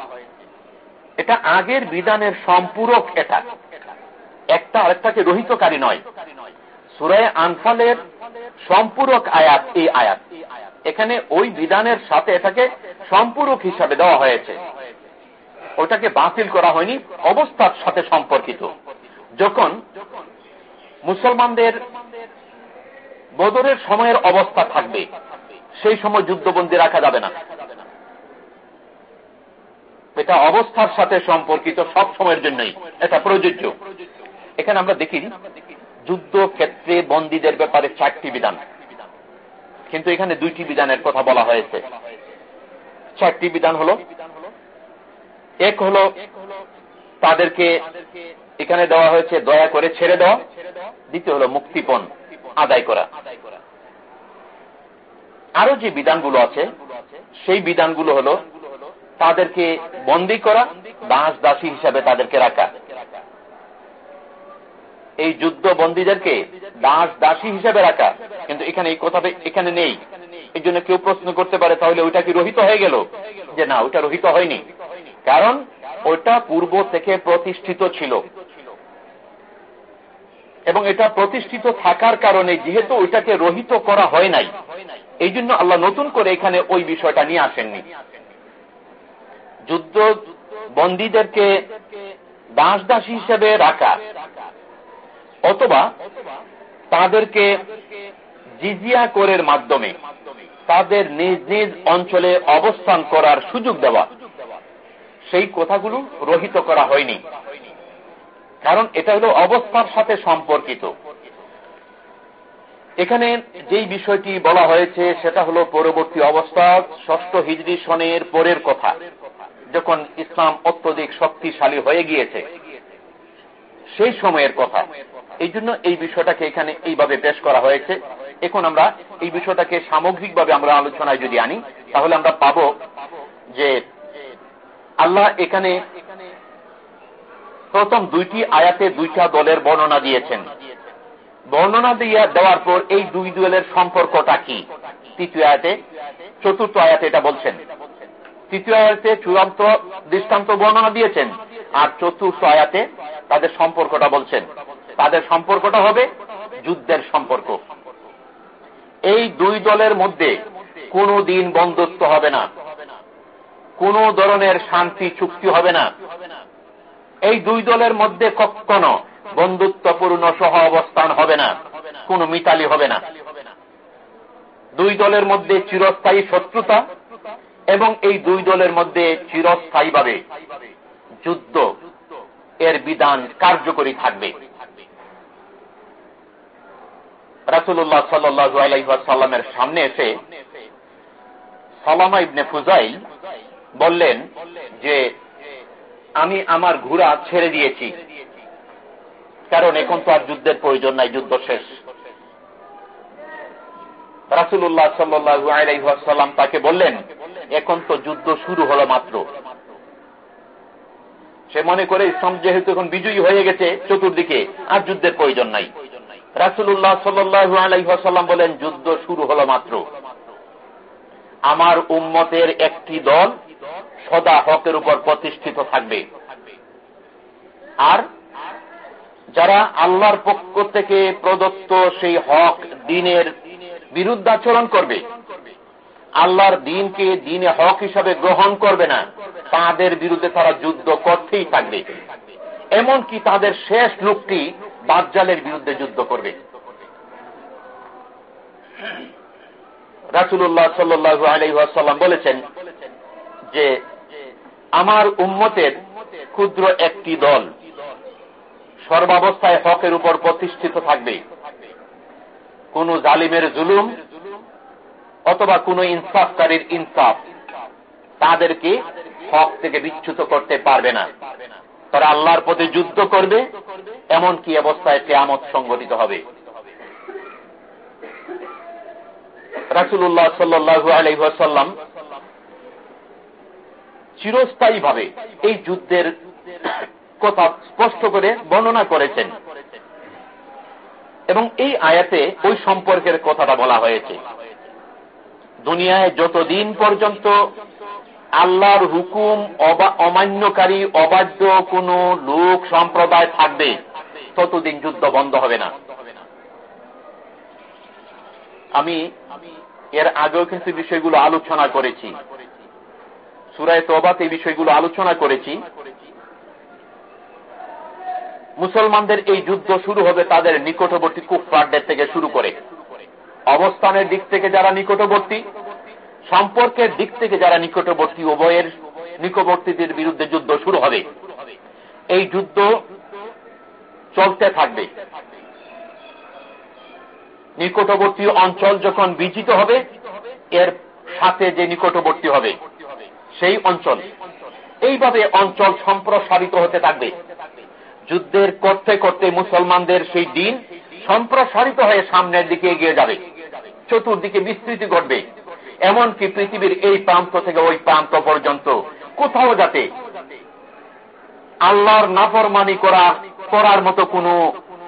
এটা আগের বিধানের সম্পূরক এটা। একটা আরেকটাকে রহিতকারী নয় সুরায় আনফালের সম্পূরক আয়াত, এই আয়াত। এখানে ওই বিধানের সাথে এটাকে সম্পূরক হিসাবে দেওয়া হয়েছে। ওটাকে বাতিল করা হয়নি, অবস্থার সাথে সম্পর্কিত। যখন মুসলমানদের বদরের সময়ের অবস্থা থাকবে, সেই সময় যুদ্ধবন্দী রাখা যাবে না। এটা অবস্থার সাথে সম্পর্কিত সব সময়ের জন্যই, এটা প্রযোজ্য। এখানে আমরা দেখি যুদ্ধ ক্ষেত্রে বন্দীদের ব্যাপারে চারটি বিধান। কিন্তু এখানে দুইটি বিধানের কথা বলা হয়েছে। চারটি বিধান হল, এক হল তাদেরকে এখানে দেওয়া হয়েছে দয়া করে ছেড়ে দেওয়া, দ্বিতীয় হল মুক্তিপণ আদায় করা। আরও যে বিধানগুলো আছে, সেই বিধানগুলো হল তাদেরকে বন্দী করা, দাস দাসী হিসাবে তাদেরকে রাখা। এই যুদ্ধ বন্দীদেরকে দাস দাসী হিসাবে রাখা। কিন্তু এখানে এই কথাটা এখানে নেই। এই জন্য কেউ প্রশ্ন করতে পারে, তাহলে ওইটা কি রহিত হয়ে গেল? যে না, ওইটা রহিত হয়নি। কারণ ওইটা পূর্ব থেকে প্রতিষ্ঠিত ছিল। এবং এটা প্রতিষ্ঠিত থাকার কারণে যেহেতু ওইটাকে রহিত করা হয় নাই, এই জন্য আল্লাহ নতুন করে এখানে ওই বিষয়টা নিয়ে আসেননি। যুদ্ধ বন্দীদেরকে দাস দাসী হিসেবে রাখা অথবা তাদেরকে জিজিয়া করের মাধ্যমে তাদের নিজ নিজ অঞ্চলে অবস্থান করার সুযোগ দেওয়া। সেই কথাগুলো রহিত করা হয়নি। কারণ এটা হলো অবস্থার সাথে সম্পর্কিত। এখানে যেই বিষয়টি বলা হয়েছে, সেটা হলো পরবর্তী অবস্থা ষষ্ঠ হিজড়ি সনের পরের কথা, যখন ইসলাম অত্যধিক শক্তিশালী হয়ে গিয়েছে। সেই সময়ের কথা। এই জন্য এই বিষয়টাকে এখানে এইভাবে পেশ করা হয়েছে। এখন আমরা এই বিষয়টাকে সামগ্রিকভাবে আমরা আলোচনায় যদি আনি, তাহলে আমরা পাব যে আল্লাহ এখানে প্রথম দুইটি আয়াতে দুইটা দলের বর্ণনা দিয়েছেন। বর্ণনা দিয়ে দেওয়ার পর এই দুই দলের সম্পর্কটা কি? তৃতীয় আয়াতে, চতুর্থ আয়াতে এটা বলছেন। তৃতীয় আয়াতে চূড়ান্ত দৃষ্টান্ত বর্ণনা দিয়েছেন। আর চতুর্থ আয়াতে তাদের সম্পর্কটা বলছেন। তাদের সম্পর্কটা হবে যুদ্ধের সম্পর্ক। এই দুই দলের মধ্যে কোনো দিন বন্ধুত্ব হবে না। কোন ধরনের শান্তি, চুক্তি হবে না। এই দুই দলের মধ্যে কখনো বন্ধুত্বপূর্ণ সহ অবস্থান হবে না। কোন মিতালি হবে না। দুই দলের মধ্যে চিরস্থায়ী শত্রুতা এবং এই দুই দলের মধ্যে চিরস্থায়ীভাবে যুদ্ধ এর বিধান কার্যকরী থাকবে। রাসুল্লাহ সাল্লু সামনে এসে সালামা ইবনে ফুজাইল বললেন যে, আমি আমার ঘোড়া ছেড়ে দিয়েছি। কারণ এখন তো আর যুদ্ধের প্রয়োজন নাই, যুদ্ধ শেষ। রাসুল্লাহ সাল্লু আলাইসাল্লাম তাকে বললেন, এখন তো যুদ্ধ শুরু হলো মাত্র। সে মনে করে ইসলাম যেহেতু এখন বিজয়ী হয়ে গেছে চতুর্দিকে, আর যুদ্ধের প্রয়োজন নাই। রাসুল্লাহ সাল্লু আলাইসাল্লাম বলেন, যুদ্ধ শুরু হলো মাত্র। আমার উম্মতের একটি দল সদা হকের উপর প্রতিষ্ঠিত থাকবে। আর যারা আল্লাহর পক্ষ থেকে প্রদত্ত সেই হক দিনের বিরুদ্ধাচরণ করবে, আল্লাহর দিনকে দিনে হক হিসাবে গ্রহণ করবে না। তাদের বিরুদ্ধে তারা যুদ্ধ করতেই থাকবে। এমনকি তাদের শেষ লোকটি বাজ্জালের বিরুদ্ধে যুদ্ধ করবে। রাসুল্লাহ সাল্লু আলহাসাল্লাম বলেছেন যে, আমার উম্মতের ক্ষুদ্র একটি দল সর্বাবস্থায় হকের উপর প্রতিষ্ঠিত থাকবে। কোন জালিমের জুলুম অথবা কোন ইনসাফকারীর ইনসাফ তাদেরকে হক থেকে বিচ্যুত করতে পারবে না। তারা আল্লাহর প্রতি যুদ্ধ করবে এমন কি অবস্থায় কেয়ামত সংগঠিত হবে। রাসুল্লাহ সাল্লু আলহাসাল্লাম চিরস্থায়ী ভাবে এই যুদ্ধের কথা স্পষ্ট করে বর্ণনা করেছেন। এবং এই আয়াতে ওই সম্পর্কের কথাটা বলা হয়েছে। দুনিয়ায় যতদিন পর্যন্ত আল্লাহর হুকুম অমান্যকারী অবাধ্য কোন লোক সম্প্রদায় থাকবে, ততদিন যুদ্ধ বন্ধ হবে না। আমি এর আগেও কিন্তু বিষয়গুলো আলোচনা করেছি। সুরায় তবাত এই বিষয়গুলো আলোচনা করেছি। মুসলমানদের এই যুদ্ধ শুরু হবে তাদের নিকটবর্তী কুফফারদের থেকে শুরু করে। অবস্থানের দিক থেকে যারা নিকটবর্তী সম্পর্কের দিক থেকে যারা নিকটবর্তী, উভয়ের নিকটবর্তীদের বিরুদ্ধে যুদ্ধ শুরু হবে। এই যুদ্ধ চলতে থাকবে। নিকটবর্তী অঞ্চল যখন বিজিত হবে, এর সাথে যে নিকটবর্তী হবে, সেই অঞ্চল। এইভাবে অঞ্চল সম্প্রসারিত হতে থাকবে। যুদ্ধের করতে করতে মুসলমানদের সেই দিন সম্প্রসারিত হয়ে সামনের দিকে এগিয়ে যাবে। চতুর্দিকে বিস্তৃতি ঘটবে। এমনকি পৃথিবীর এই প্রান্ত থেকে ওই প্রান্ত পর্যন্ত। কোথাও যাতে আল্লাহর নাফরমানি করা, করার মতো কোন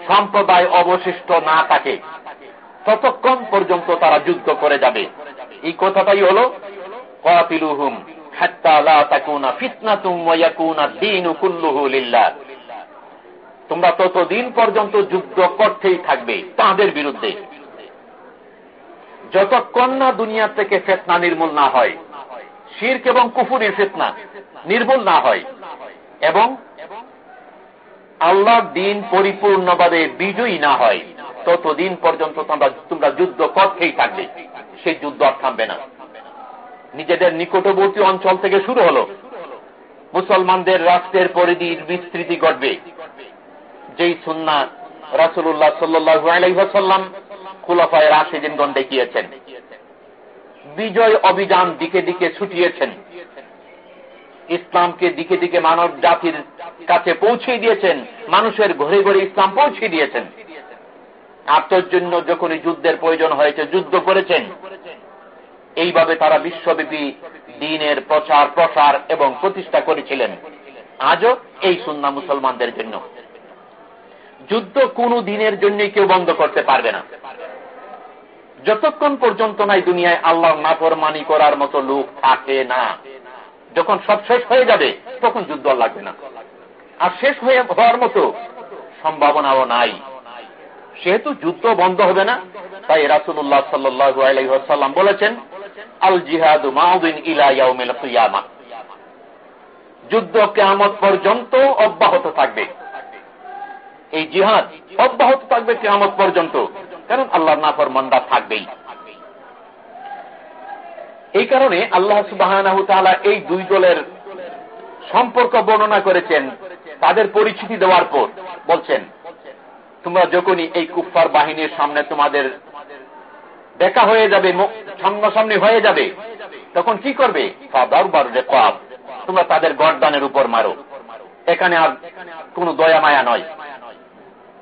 সম্প্রদায় অবশিষ্ট না থাকে। ততক্ষণ পর্যন্ত তারা যুদ্ধ করে যাবে। এই কথাটাই হল লিল্লাহ। তোমরা ততদিন পর্যন্ত যুদ্ধ করতেই থাকবে তাদের বিরুদ্ধে। যতক্ষণ না দুনিয়া থেকে ফেতনা নির্মূল না হয়, শির্ক এবং কুফুরির ফেতনা নির্মূল না হয়, এবং আল্লাহর দিন পরিপূর্ণভাবে বিজয়ী না হয়, ততদিন পর্যন্ত তোমরা তোমরা যুদ্ধ করতেই থাকবে। সেই যুদ্ধ আর থামবে না। নিজেদের নিকটবর্তী অঞ্চল থেকে শুরু হলো। মুসলমানদের রাষ্ট্রের পরিধির বিস্তৃতি ঘটবে। যেই সুন্না রাসুল্লাহ সাল্লু আলাইসাল্লাম খুলাফায় রাশিদিনগণ দেখিয়েছেন বিজয় অভিযান দিকে দিকে ছুটিয়েছেন। ইসলামকে দিকে দিকে মানব জাতির কাছে পৌঁছে দিয়েছেন। মানুষের ঘরে ঘরে ইসলাম পৌঁছে দিয়েছেন। আত্মর জন্য যখনই যুদ্ধের প্রয়োজন হয়েছে, যুদ্ধ করেছেন। এইভাবে তারা বিশ্বব্যাপী দিনের প্রচার, প্রসার এবং প্রতিষ্ঠা করেছিলেন। আজও এই সুন্না মুসলমানদের জন্য। যুদ্ধ কোন দিনের জন্য কেউ বন্ধ করতে পারবে না। যতক্ষণ পর্যন্ত নাই দুনিয়ায় আল্লাহ নাফরমানি করার মতো লোক থাকে না, যখন সব শেষ হয়ে যাবে, তখন যুদ্ধ লাগবে না। আর শেষ হয়ে হওয়ার মতো সম্ভাবনাও নাই। সেহেতু যুদ্ধ বন্ধ হবে না, তাই রাসুল্লাহ সাল্লু বলেছেন, আল জিহাদু মাউদিন ইলাইয়াউমিল কিয়ামা। যুদ্ধ কেয়ামত পর্যন্ত অব্যাহত থাকবে। এই জিহাদ অব্যাহত থাকবে কেয়ামত পর্যন্ত। কারণ আল্লাহর নাফর মন্দা থাকবেই। এই কারণে আল্লাহ সুবাহ এই দুই দলের সম্পর্ক বর্ণনা করেছেন, তাদের পরিচিতি দেওয়ার পর। বলছেন, তোমরা যখনই এই কুফার বাহিনীর সামনে তোমাদের দেখা হয়ে যাবে সামনাসামনি হয়ে যাবে, তখন কি করবে? তোমরা তাদের গরদানের উপর মারো। এখানে আর কোন দয়া মায়া নয়।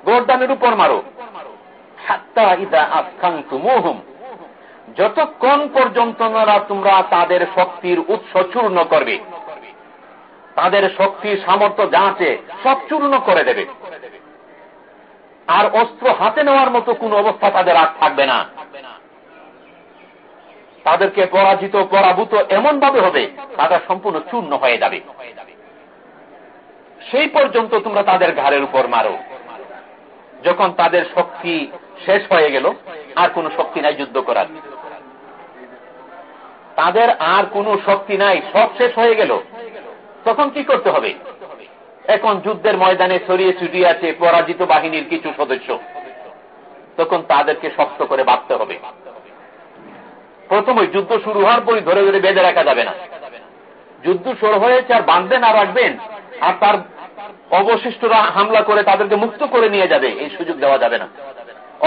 গরদানের উপর মারো। যতক্ষণ পর্যন্ত তোমরা তাদের শক্তির উৎস চূর্ণ করবে, তাদের শক্তি সামর্থ্য যা আছে সব চূর্ণ করে দেবে। আর অস্ত্র হাতে নেওয়ার মতো কোন অবস্থা তাদের আর থাকবে না। তাদেরকে পরাজিত পরাভূত এমন ভাবে হবে, তারা সম্পূর্ণ চূর্ণ হয়ে যাবে। সেই পর্যন্ত তোমরা তাদের ঘাড়ের উপর মারো। যখন তাদের শক্তি শেষ হয়ে গেল, আর কোন শক্তি নাই যুদ্ধ করার। তাদের আর কোন শক্তি নাই, সব শেষ হয়ে গেল। তখন কি করতে হবে? এখন যুদ্ধের ময়দানে ছড়িয়ে ছুটিয়ে আছে পরাজিত বাহিনীর কিছু সদস্য। তখন তাদেরকে শক্ত করে বাঁধতে হবে। প্রথমে যুদ্ধ শুরু হওয়ার পরই ধরে ধরে বেঁধে রাখা যাবে না। যুদ্ধ শুরু হয়েছে আর বাঁধবেন আর রাখবেন, আর তার অবশিষ্টরা হামলা করে তাদেরকে মুক্ত করে নিয়ে যাবে, এই সুযোগ দেওয়া যাবে না।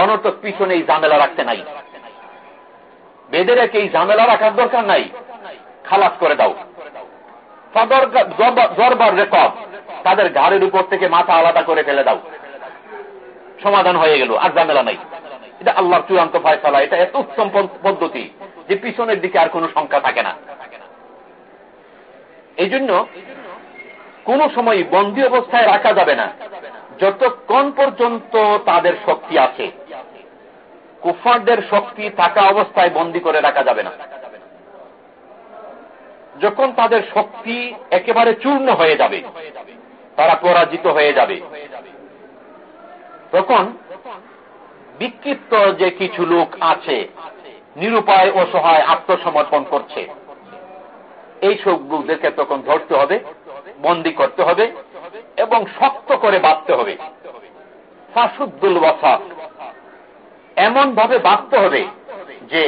অনর্থক পিছনে এই ঝামেলা রাখতে নাই। বেঁধে রেখে এই ঝামেলা রাখার দরকার নাই। খালাস করে দাও। জরবার রেকব তাদের ঘাড়ের উপর থেকে মাথা আলাদা করে ফেলে দাও। সমাধান হয়ে গেল, আর ঝামেলা নাই। এটা আল্লাহর চূড়ান্ত ফয়সালা। এটা এত উত্তম পদ্ধতি যে পিছনের দিকে আর কোন সংখ্যা থাকে না। এই জন্য কোন সময় বন্দী অবস্থায় রাখা যাবে না। যতক্ষণ পর্যন্ত তাদের শক্তি আছে, কুফারদের শক্তি থাকা অবস্থায় বন্দী করে রাখা যাবে না। যখন তাদের শক্তি একেবারে চূর্ণ হয়ে যাবে, তারা পরাজিত হয়ে যাবে। তখন বিক্ষিপ্ত যে কিছু লোক আছে, নিরুপায়, অসহায়, আত্মসমর্পণ করছে। এই সব লোকদেরকে তখন ধরতে হবে, বন্দি করতে হবে এবং শক্ত করে বাঁধতে হবে। ফাসুদ্দুল ওয়াসাফ এমন ভাবে বাঁধতে হবে যে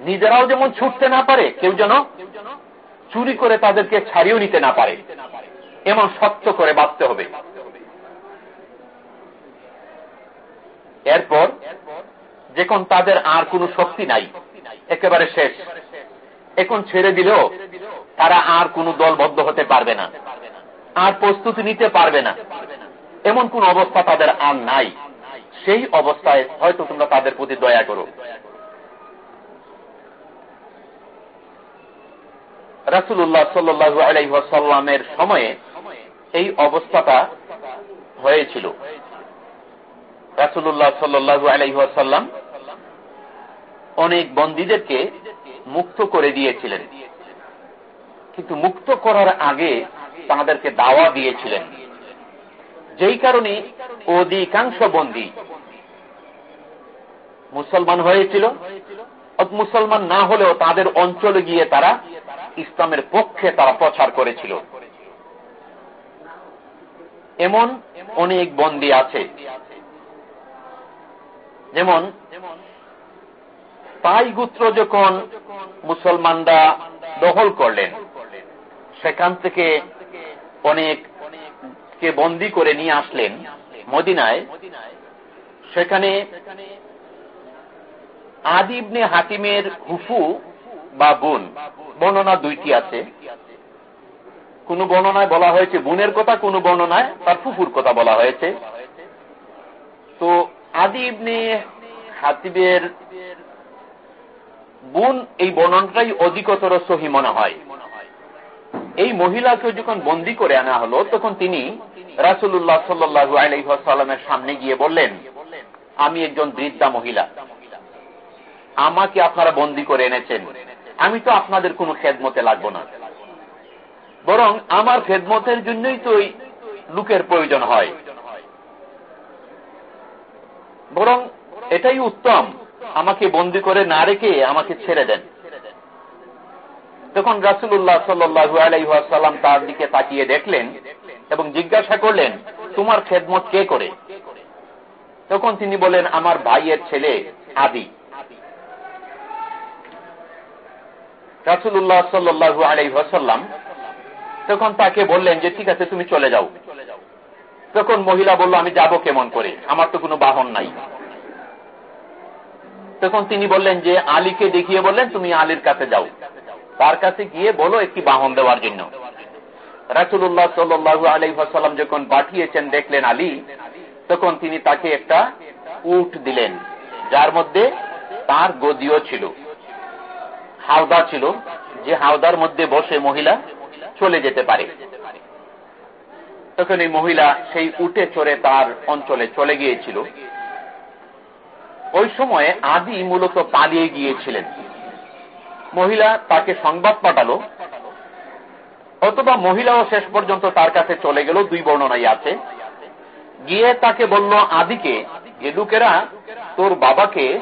নিজেরাও যেমন ছুটতে না পারে, কেউ যেন চুরি করে তাদেরকে ছাড়িয়েও নিতে না পারে। এমন শক্ত করে বাঁধতে হবে। এরপর যখন তাদের আর কোনো শক্তি নাই, একেবারে শেষ। এখন ছেড়ে দিলেও তারা আর কোনো দলবদ্ধ হতে পারবে না। আর প্রস্তুতি নিতে পারবে না। এমন কোন অবস্থা তাদের আর নাই। সেই অবস্থায় হয়তো তোমরা তাদের প্রতি দয়া করো। রাসুল্লাহ সাল্লু আলাইসাল্লামের সময়ে এই অবস্থাটা হয়েছিল। রাসুল্লাহ সাল্লু আলাইসাল্লাম অনেক বন্দীদেরকে মুক্ত করে দিয়েছিলেন। কিন্তু মুক্ত করার আগে তাদেরকে দাওয়া দিয়েছিলেন। যেই কারণে অধিকাংশ বন্দী মুসলমান হয়েছিল। মুসলমান না হলেও তাদের অঞ্চলে গিয়ে তারা ইসলামের পক্ষে তারা প্রচার করেছিল। এমন অনেক বন্দী আছে। যেমন তাই গুত্র যখন মুসলমানরা দখল করলেন, সেখান থেকে অনেক কে বন্দি করে নিয়ে আসলেন মদিনায়। সেখানে আদিবনে হাকিমের হুফু বা বোন, বর্ণনা দুইটি আছে। কোন বর্ণনায় বলা হয়েছে বোনের কথা, কোন বর্ণনায় তার ফুফুর কথা বলা হয়েছে। তো আদিবনে হাতিবের বোন এই বর্ণনটাই অধিকতর সহি মনে হয়। এই মহিলাকে যখন বন্দি করে আনা হলো, তখন তিনি রাসুল্লাহ সাল্লু আলাইসাল্লামের সামনে গিয়ে বললেন, আমি একজন বৃদ্ধা মহিলা। আমাকে আপনারা বন্দি করে এনেছেন। আমি তো আপনাদের কোনো খেদমতে লাগবো না। বরং আমার খেদমতের জন্যই তো ওই লোকের প্রয়োজন হয়। বরং এটাই উত্তম। আমাকে বন্দি করে না রেখে আমাকে ছেড়ে দেন। তখন রাসুল্লাহ সাল্লু আলাইসাল্লাম তার দিকে তাকিয়ে দেখলেন এবং জিজ্ঞাসা করলেন, তোমার খেদমত কে করে? তখন তিনি বলেন আমার ভাইয়ের ছেলে আদি। রাসুল্লাহ সাল্লু আলাইসাল্লাম তখন তাকে বললেন যে, ঠিক আছে, তুমি চলে যাও। তখন মহিলা বলল, আমি যাব কেমন করে? আমার তো কোনো বাহন নাই। তখন তিনি বললেন যে, আলীকে দেখিয়ে বললেন, তুমি আলীর কাছে যাও। তার কাছে গিয়ে বলো একটি বাহন দেওয়ার জন্য। রাসুল্লাহ সাল্লু আলাইসাল্লাম যখন পাঠিয়েছেন, দেখলেন আলী, তখন তিনি তাকে একটা উঠ দিলেন, যার মধ্যে তার গদিও ছিল। হাওদা ছিল, যে হাওদার মধ্যে বসে মহিলা চলে যেতে পারে। তখন এই মহিলা সেই উঠে চড়ে তার অঞ্চলে চলে গিয়েছিল। ওই সময়ে আদি মূলত পালিয়ে গিয়েছিলেন। মহিলা তাকে সংবাদ পাঠালো। অথবা মহিলাও শেষ পর্যন্ত তার কাছে চলে গেল, দুই বর্ণনাই আছে। গিয়ে তাকে বলল, আদিকে যে তোর বাবাকে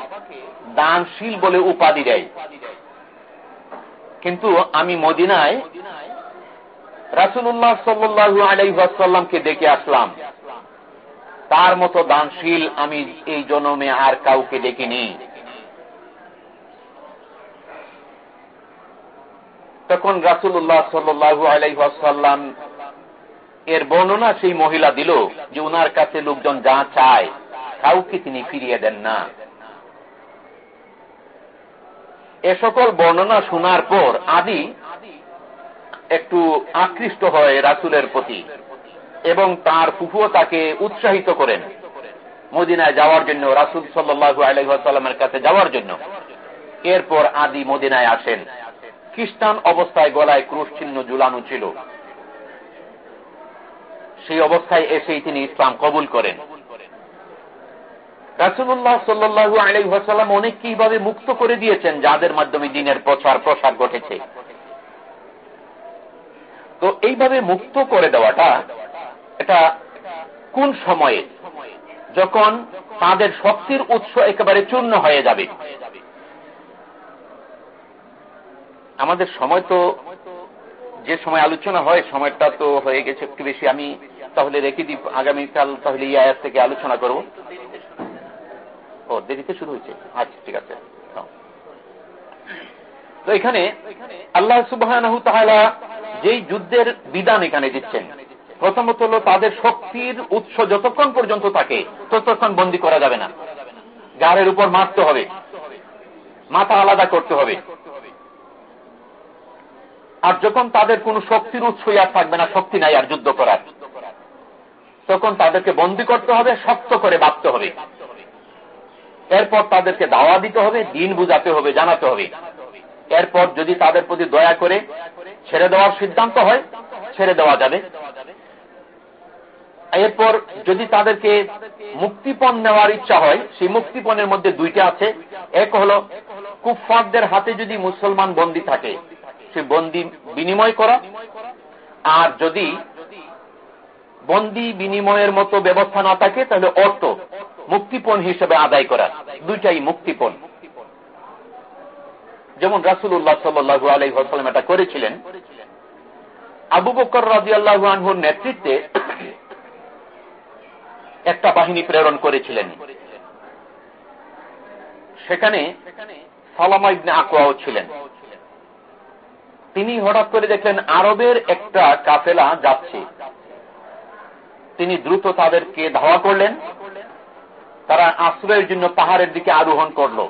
দানশীল বলে উপাধি দেয়। কিন্তু আমি মদিনায় রাসুল্লাহ সাল্লু আলাইসাল্লামকে দেখে আসলাম। তার মতো দানশীল আমি এই জন্মে আর কাউকে দেখিনি। তখন রাসুল্লাহ সাল্লু আলাইসাল্লাম এর বর্ণনা সেই মহিলা দিল যে উনার কাছে লোকজন যা চায়, কাউকে তিনি ফিরিয়ে দেন না। এ সকল বর্ণনা শোনার পর আদি একটু আকৃষ্ট হয় রাসুলের প্রতি এবং তার ফুফুও তাকে উৎসাহিত করেন মদিনায় যাওয়ার জন্য, রাসুল সাল্লু আলহামের কাছে যাওয়ার জন্য। এরপর আদি মদিনায় আসেন। খ্রিস্টান অবস্থায় গলায় ক্রুশ চিহ্ন ঝুলানো ছিল। সেই অবস্থায় এসেই তিনি ইসলাম কবুল করেন। রাসুল্লাহ সাল্লু আলাইসাল্লাম অনেককে এইভাবে মুক্ত করে দিয়েছেন, যাদের মাধ্যমে দিনের প্রচার, প্রসার ঘটেছে। তো এইভাবে মুক্ত করে দেওয়াটা এটা কোন সময়ে? যখন তাদের শক্তির উৎস একেবারে চূর্ণ হয়ে যাবে। আমাদের সময় তো যে সময় আলোচনা হয়, সময়টা তো হয়ে গেছে একটু বেশি। আমি তাহলে রেখে দিই, আগামীকাল তাহলে এই আয়াত থেকে আলোচনা করব। ও, দেরিতে শুরু হয়েছে। আচ্ছা ঠিক আছে। তো এখানে আল্লাহ সুবাহ যেই যুদ্ধের বিধান এখানে দিচ্ছেন, প্রথমত হল তাদের শক্তির উৎস যতক্ষণ পর্যন্ত থাকে, ততক্ষণ বন্দি করা যাবে না। গাড়ের উপর মারতে হবে, মাথা আলাদা করতে হবে। আর যখন তাদের কোন শক্তির উৎসই আর থাকবে না, শক্তি নাই আর যুদ্ধ করার। তখন তাদেরকে বন্দি করতে হবে, শক্ত করে বাঁধতে হবে। এরপর তাদেরকে দাওয়া দিতে হবে, দিন বুঝাতে হবে, জানাতে হবে। এরপর যদি তাদের প্রতি দয়া করে ছেড়ে দেওয়ার সিদ্ধান্ত হয়, ছেড়ে দেওয়া যাবে। এরপর যদি তাদেরকে মুক্তিপণ নেওয়ার ইচ্ছা হয়, সেই মুক্তিপণের মধ্যে দুইটা আছে। এক হল, কুফফারদের হাতে যদি মুসলমান বন্দী থাকে সে বন্দি বিনিময় করা। আর যদি বন্দি বিনিময়ের মতো ব্যবস্থা না থাকে, তাহলে অর্থ মুক্তিপণ হিসেবে আদায় করা। দুইটাই মুক্তিপণ। যেমন রাসুল্লাহ সাল্লু আলহাম এটা করেছিলেন। আবু বকর রাজি আল্লাহ আনহুর নেতৃত্বে একটা বাহিনী প্রেরণ করেছিলেন। সেখানে সালামা ইবনে আকোয়াও ছিলেন। তিনি হঠাৎ করে দেখলেন আরবের একটা কাফেলা যাচ্ছে। তিনি দ্রুত তাদেরকে ধাওয়া করলেন। তারা আশ্রয়ের জন্য পাহাড়ের দিকে আরোহণ করল।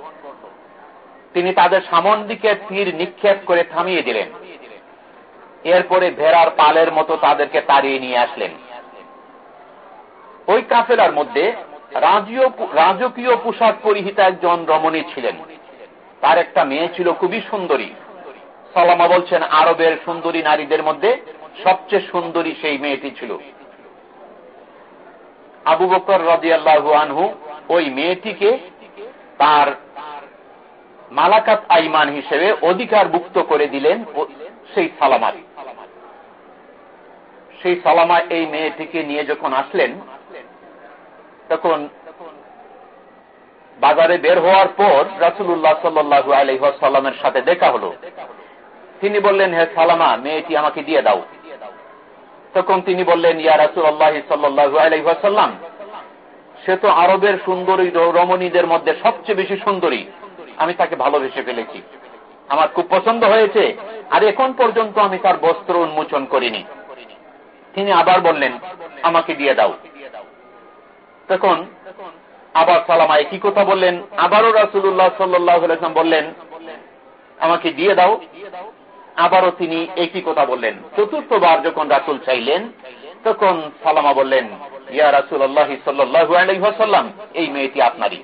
তিনি তাদের সামন দিকে তীর নিক্ষেপ করে থামিয়ে দিলেন। এরপরে ভেড়ার পালের মতো তাদেরকে তাড়িয়ে নিয়ে আসলেন। ওই কাফেলার মধ্যে রাজকীয় পোশাক পরিহিতা একজন রমণী ছিলেন। তার একটা মেয়ে ছিল খুবই সুন্দরী। সালামা বলছেন, আরবের সুন্দরী নারীদের মধ্যে সবচেয়ে সুন্দরী সেই মেয়েটি ছিল। আবু বকর রাজিয়াল্লাহু আনহু ওই মেয়েটিকে তার মালাকাত আইমান হিসেবে অধিকার মুক্ত করে দিলেন সেই সালামার। সেই সালামা এই মেয়েটিকে নিয়ে যখন আসলেন, তখন বাজারে বের হওয়ার পর রাসুল্লাহ সাল্লু আলহামের সাথে দেখা হলো। তিনি বললেন, হে সালামা, মেয়েটি আমাকে দিয়ে দাও। তখন তিনি বললেন, ইয়া রাসুল আল্লাহ সাল্লু সে তো আরবের সুন্দরী রমণীদের মধ্যে সবচেয়ে বেশি সুন্দরী। আমি তাকে ভালোবেসে ফেলেছি। আমার খুব পছন্দ হয়েছে, আর এখন পর্যন্ত আমি তার বস্ত্র উন্মোচন করিনি। তিনি আবার বললেন, আমাকে দিয়ে দাও। তখন আবার সালামা একই কথা বললেন। আবারও রাসুল্লাহ সাল্লাম বললেন, আমাকে দিয়ে দাও। আবারও তিনি একই কথা বললেন। চতুর্থবার যখন রাসুল চাইলেন, তখন সালামা বললেন, ইয়া রাসুল আল্লাহ সাল্লু আলহাসাল্লাম এই মেয়েটি আপনারই।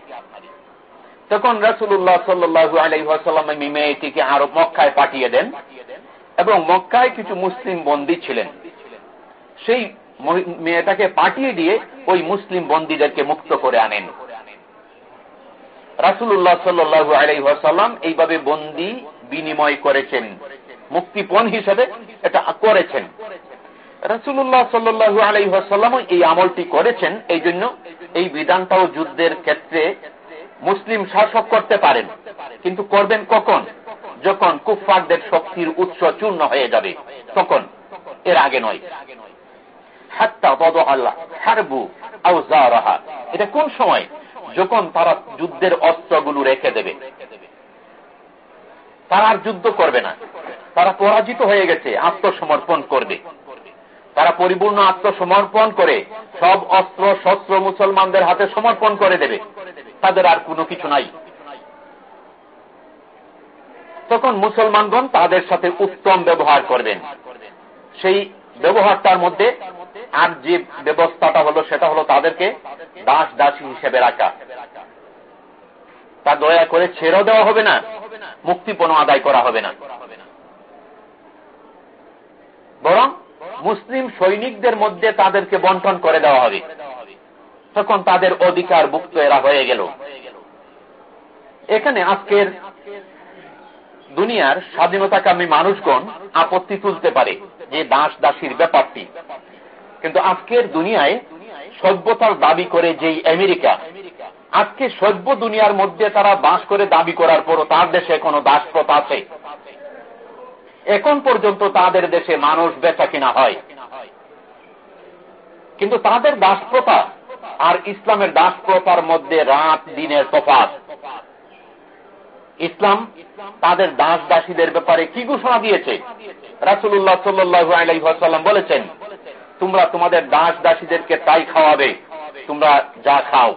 তখন রাসুল্লাহ সাল্লু আলাইসাল্লাম মেয়েটিকে আরও মক্কায় পাঠিয়ে দেন এবং মক্কায় কিছু মুসলিম বন্দী ছিলেন। সেই মেয়েটাকে পাঠিয়ে দিয়ে ওই মুসলিম বন্দীদেরকে মুক্ত করে আনেন। রাসুল্লাহ সাল্লু আলাইসাল্লাম এইভাবে বন্দি বিনিময় করেছেন। মুক্তিপণ হিসেবে এটা করেছেন। রাসুল্লাহ সাল্লু আলাইসাল্লাম এই আমলটি করেছেন, এই জন্য এই বিধানটাও যুদ্ধের ক্ষেত্রে মুসলিম শাসক করতে পারেন। কিন্তু করবেন কখন? যখন কুফফারদের শক্তির উৎস চূর্ণ হয়ে যাবে, তখন। এর আগে নয়। এটা কোন সময়? যখন তারা যুদ্ধের অস্ত্রগুলো রেখে দেবে। তারা আর যুদ্ধ করবে না। তারা পরাজিত হয়ে গেছে, আত্মসমর্পণ করবে। তারা পরিপূর্ণ আত্মসমর্পণ করে, সব অস্ত্র, শস্ত্র মুসলমানদের হাতে সমর্পণ করে দেবে। তাদের আর কোনো কিছু নাই। তখন মুসলমানগণ তাদের সাথে উত্তম ব্যবহার করবেন। সেই ব্যবহারটার মধ্যে আর যে ব্যবস্থাটা হলো, সেটা হলো তাদেরকে দাস দাসী হিসেবে রাখা। তা দয়া করে ছেড়েও দেওয়া হবে না, মুক্তিপণ আদায় করা হবে না। বরং মুসলিম সৈনিকদের মধ্যে তাদেরকে বন্টন করে দেওয়া হবে। তখন তাদের অধিকার মুক্ত এরা হয়ে গেল। এখানে আজকের দুনিয়ার স্বাধীনতাকামী মানুষগণ আপত্তি তুলতে পারে যে দাস দাসীর ব্যাপারটি। কিন্তু আজকের দুনিয়ায় সভ্যতার দাবি করে যেই আমেরিকা, আজকে সভ্য দুনিয়ার মধ্যে তারা বাস করে দাবি করার পরও তার দেশে কোনো দাসপ্রথ আছে। এখন পর্যন্ত তাদের দেশে মানুষ বেচা কিনা হয়। কিন্তু তাদের দাসপ্রথা আর ইসলামের দাসপ্রথার মধ্যে রাত দিনের তফাত ইসলাম তাদের দাস দাসীদের ব্যাপারে কি ঘোষণা দিয়েছে? রাসুল্লাহ সাল্লু আলাইসাল্লাম বলেছেন, তোমরা তোমাদের দাস দাসীদেরকে তাই খাওয়াবে, তোমরা যা খাও।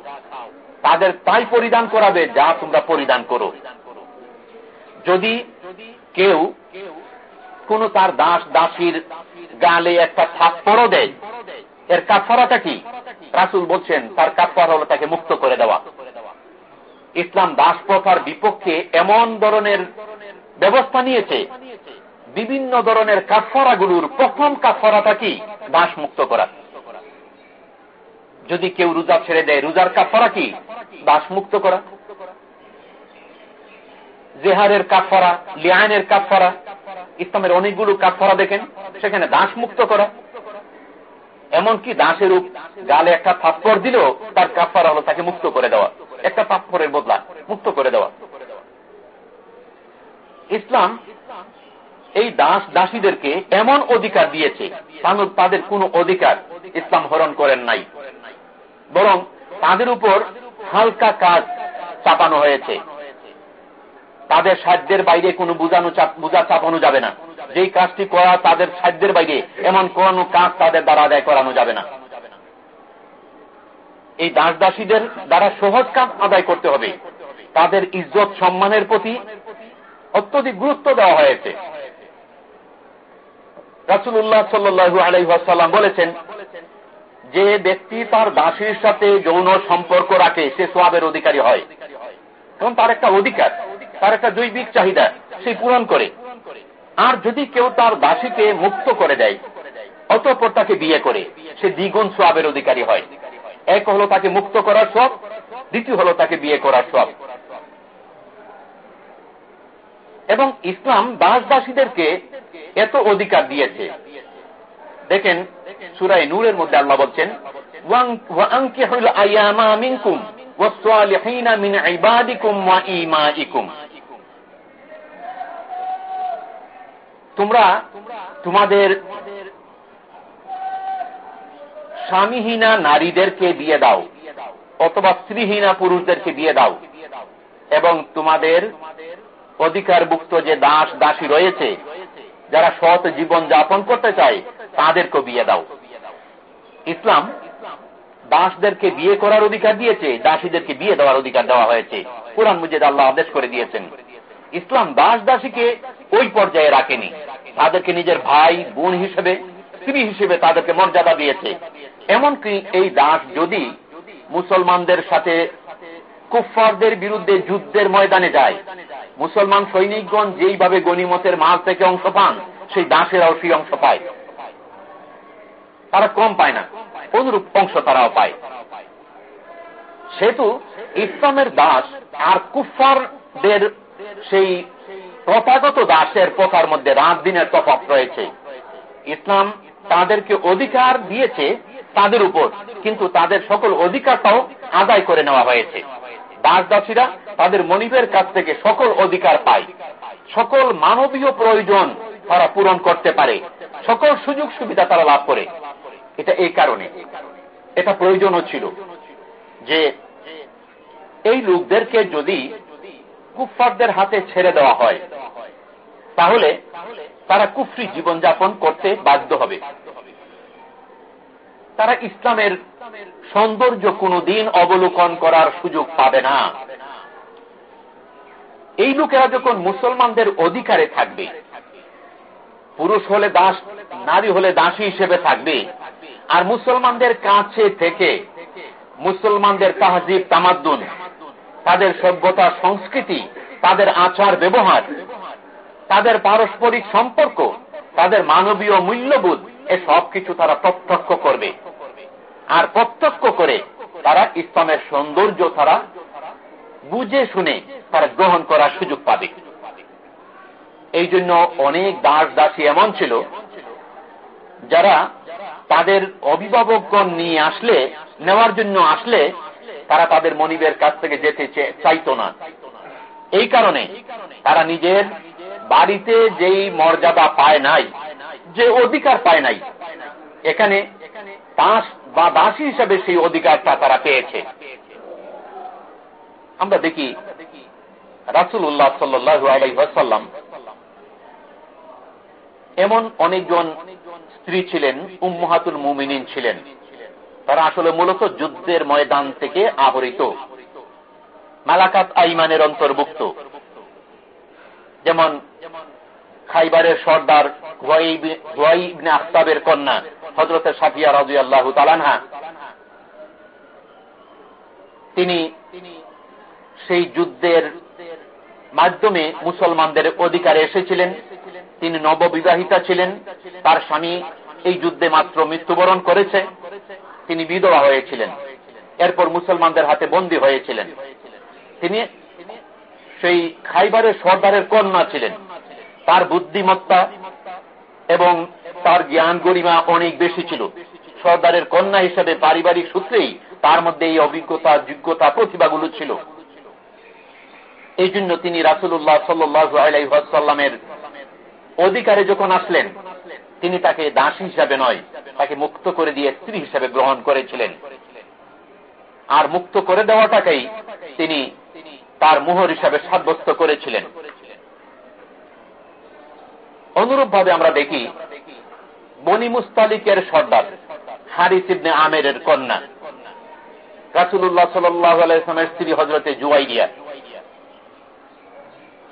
তাদের তাই পরিধান করাবে যা তোমরা পরিধান করো। যদি কেউ কোন তার দাস, দাসীর গালে একটা থাপ্পড়ও দেয়। এর কাফারাটা কি? রাসুল বলছেন, তার কাফার হলো তাকে মুক্ত করে দেওয়া। ইসলাম দাস প্রথার বিপক্ষে এমন ধরনের ব্যবস্থা নিয়েছে, বিভিন্ন ধরনের কাফারাগুলোর প্রথম কাফারাটা কি? দাস মুক্ত করা। যদি কেউ রোজা ছেড়ে দেয়, রোজার কাফারা কি? দাস মুক্ত করা। জেহারের কাফারা লিয়ানের কাফারা ইসলামের অনেকগুলো কাফারা দেখেন, সেখানে দাস মুক্ত করা। এমনকি দাসের গালে একটা থাপ্পড় দিল তার কাফারা হলো তাকে মুক্ত করে দেওয়া। একটা থাপ্পড়ের বদলা, মুক্ত করে দেওয়া। ইসলাম এই দাস দাসীদেরকে এমন অধিকার দিয়েছে তাদের কোন অধিকার ইসলাম হরণ করেন নাই। বরং তাদের উপর হালকা কাজ চাপানো হয়েছে। তাদের সাধ্যের বাইরে কোনো বুঝানো বুঝা চাপানো যাবে না। যেই কাজটি করা তাদের সাধ্যের বাইরে, এমন কোন কাজ তাদের দ্বারা আদায় করানো যাবে না। এই দাস দাসীদের দ্বারা সহজ কাজ আদায় করতে হবে। তাদের ইজ্জত সম্মানের প্রতি অত্যধিক গুরুত্ব দেওয়া হয়েছে। রাসুল্লাহ সাল্লু আলাইসাল্লাম বলেছেন, যে ব্যক্তি তার দাসীর সাথে যৌন সম্পর্ক রাখে, সে সোয়াবের অধিকারী হয়। কারণ তার একটা অধিকার। তার একটা জৈবিক চাহিদা, সে পূরণ করে। আর যদি কেউ তার দাসীকে মুক্ত করে দেয়, অতঃপর তাকে বিয়ে করে। সে দ্বিগুণ সোয়াবের অধিকারী হয়। এক হলো তাকে মুক্ত করার সব দ্বিতীয় হলো তাকে বিয়ে করার সব এবং ইসলাম দাস দাসীদেরকে এত অধিকার দিয়েছে। দেখেন সুরাই নূরের মধ্যে আল্লাহ বলছেন তোমরা তোমাদের স্বামীহীনা নারীদেরকে দিয়ে দাও, অথবা স্ত্রীহীনা পুরুষদেরকে দিয়ে দাও, এবং তোমাদের অধিকারভুক্ত যে দাস দাসী রয়েছে, যারা সৎ জীবন যাপন করতে চায় তাদেরকে বিয়ে দাও। ইসলাম দাসদেরকে বিয়ে করার অধিকার দিয়েছে, দাসীদেরকে বিয়ে দেওয়ার অধিকার দেওয়া হয়েছে। কোরআন মুজিদ আল্লাহ আদেশ করে দিয়েছেন। ইসলাম দাস দাসীকে ওই পর্যায়ে রাখেনি। তাদেরকে নিজের ভাই, বোন হিসেবে, স্ত্রী হিসেবে তাদেরকে মর্যাদা দিয়েছে। এমনকি এই দাস যদি মুসলমানদের সাথে কুফফারদের বিরুদ্ধে যুদ্ধের ময়দানে যায়, মুসলমান সৈনিকগণ যেইভাবে গণিমতের মাল থেকে অংশ পান, সেই দাসেরাও সেই অংশ পায়। তারা কম পায় না, অনুরূপ অংশ তারাও পায়। সেহেতু ইসলামের দাস আর কুফারদের সেই প্রথাগত দাসের প্রথার মধ্যে রাত দিনের তফাত রয়েছে। ইসলাম তাদেরকে অধিকার দিয়েছে তাদের উপর, কিন্তু তাদের সকল অধিকারটাও আদায় করে নেওয়া হয়েছে। দাস দাসীরা তাদের মনিবের কাছ থেকে সকল অধিকার পায়। সকল মানবীয় প্রয়োজন তারা পূরণ করতে পারে। সকল সুযোগ সুবিধা তারা লাভ করে। এটা এই কারণে। এটা প্রয়োজনও ছিল যে এই লোকদেরকে যদি কুফফারদের হাতে ছেড়ে দেওয়া হয়। তাহলে তারা কুফরি জীবনযাপন করতে বাধ্য হবে। তারা ইসলামের সৌন্দর্য কোনদিন অবলোকন করার সুযোগ পাবে না। এই লোকেরা যখন মুসলমানদের অধিকারে থাকবে পুরুষ হলে দাস নারী হলে দাসী হিসেবে থাকবে আর মুসলমানদের কাছে থেকে মুসলমানদের তাহজিব তামাদ্দুন তাদের সভ্যতা সংস্কৃতি, তাদের আচার ব্যবহার, তাদের পারস্পরিক সম্পর্ক, তাদের মানবীয় মূল্যবোধ, এ সব কিছু তারা প্রত্যক্ষ করবে। আর প্রত্যক্ষ করে তারা ইসলামের সৌন্দর্য তারা বুঝে শুনে তারা গ্রহণ করার সুযোগ পাবে। এই জন্য অনেক দাস দাসী এমন ছিল, যারা তাদের অভিভাবকগণ নিয়ে আসলে, নেওয়ার জন্য আসলে তারা তাদের মনিবের কাছ থেকে যেতে চাইত না। এই কারণে তারা নিজের বাড়িতে যেই মর্যাদা পায় নাই, যে অধিকার পায় নাই, এখানে দাস বা দাসী হিসাবে সেই অধিকারটা তারা পেয়েছে। আমরা দেখি রাসুল উল্লাহ সাল্লাম এমন অনেকজন স্ত্রী ছিলেন, উম্মহাতুল মুমিনিন ছিলেন। তারা আসলে মূলত যুদ্ধের ময়দান থেকে আহরিত মালাকাত আইমানের অন্তর্ভুক্ত। যেমন খাইবারের সর্দার আখতাবের কন্যা হজরতের সাফিয়া রাজু আল্লাহ তালানহা তিনি সেই যুদ্ধের মাধ্যমে মুসলমানদের অধিকারে এসেছিলেন। তিনি নববিবাহিতা ছিলেন। তার স্বামী এই যুদ্ধে মাত্র মৃত্যুবরণ করেছে। তিনি বিধবা হয়েছিলেন। এরপর মুসলমানদের হাতে বন্দী হয়েছিলেন। তিনি সেই খাইবারের সর্দারের কন্যা ছিলেন। তার বুদ্ধিমত্তা এবং তার জ্ঞান গরিমা অনেক বেশি ছিল। সর্দারের কন্যা হিসেবে পারিবারিক সূত্রেই তার মধ্যে এই অভিজ্ঞতা, যোগ্যতা, প্রতিভাগুলো ছিল। এই জন্য তিনি রাসুল্লাহ সাল্লামের অধিকারে যখন আসলেন, তিনি তাকে দাস হিসাবে নয় তাকে মুক্ত করে দিয়ে স্ত্রী হিসাবে গ্রহণ করেছিলেন। আর মুক্ত করে দেওয়াটাকেই তিনি তার মোহর হিসাবে সাব্যস্ত করেছিলেন। অনুরূপ ভাবে আমরা দেখি, বনি মুস্তালিকের সর্দার হারিস ইবনে আমের কন্যা। রাসুল্লাহ সাল্লামের স্ত্রী হজরতে জুয়াইয়া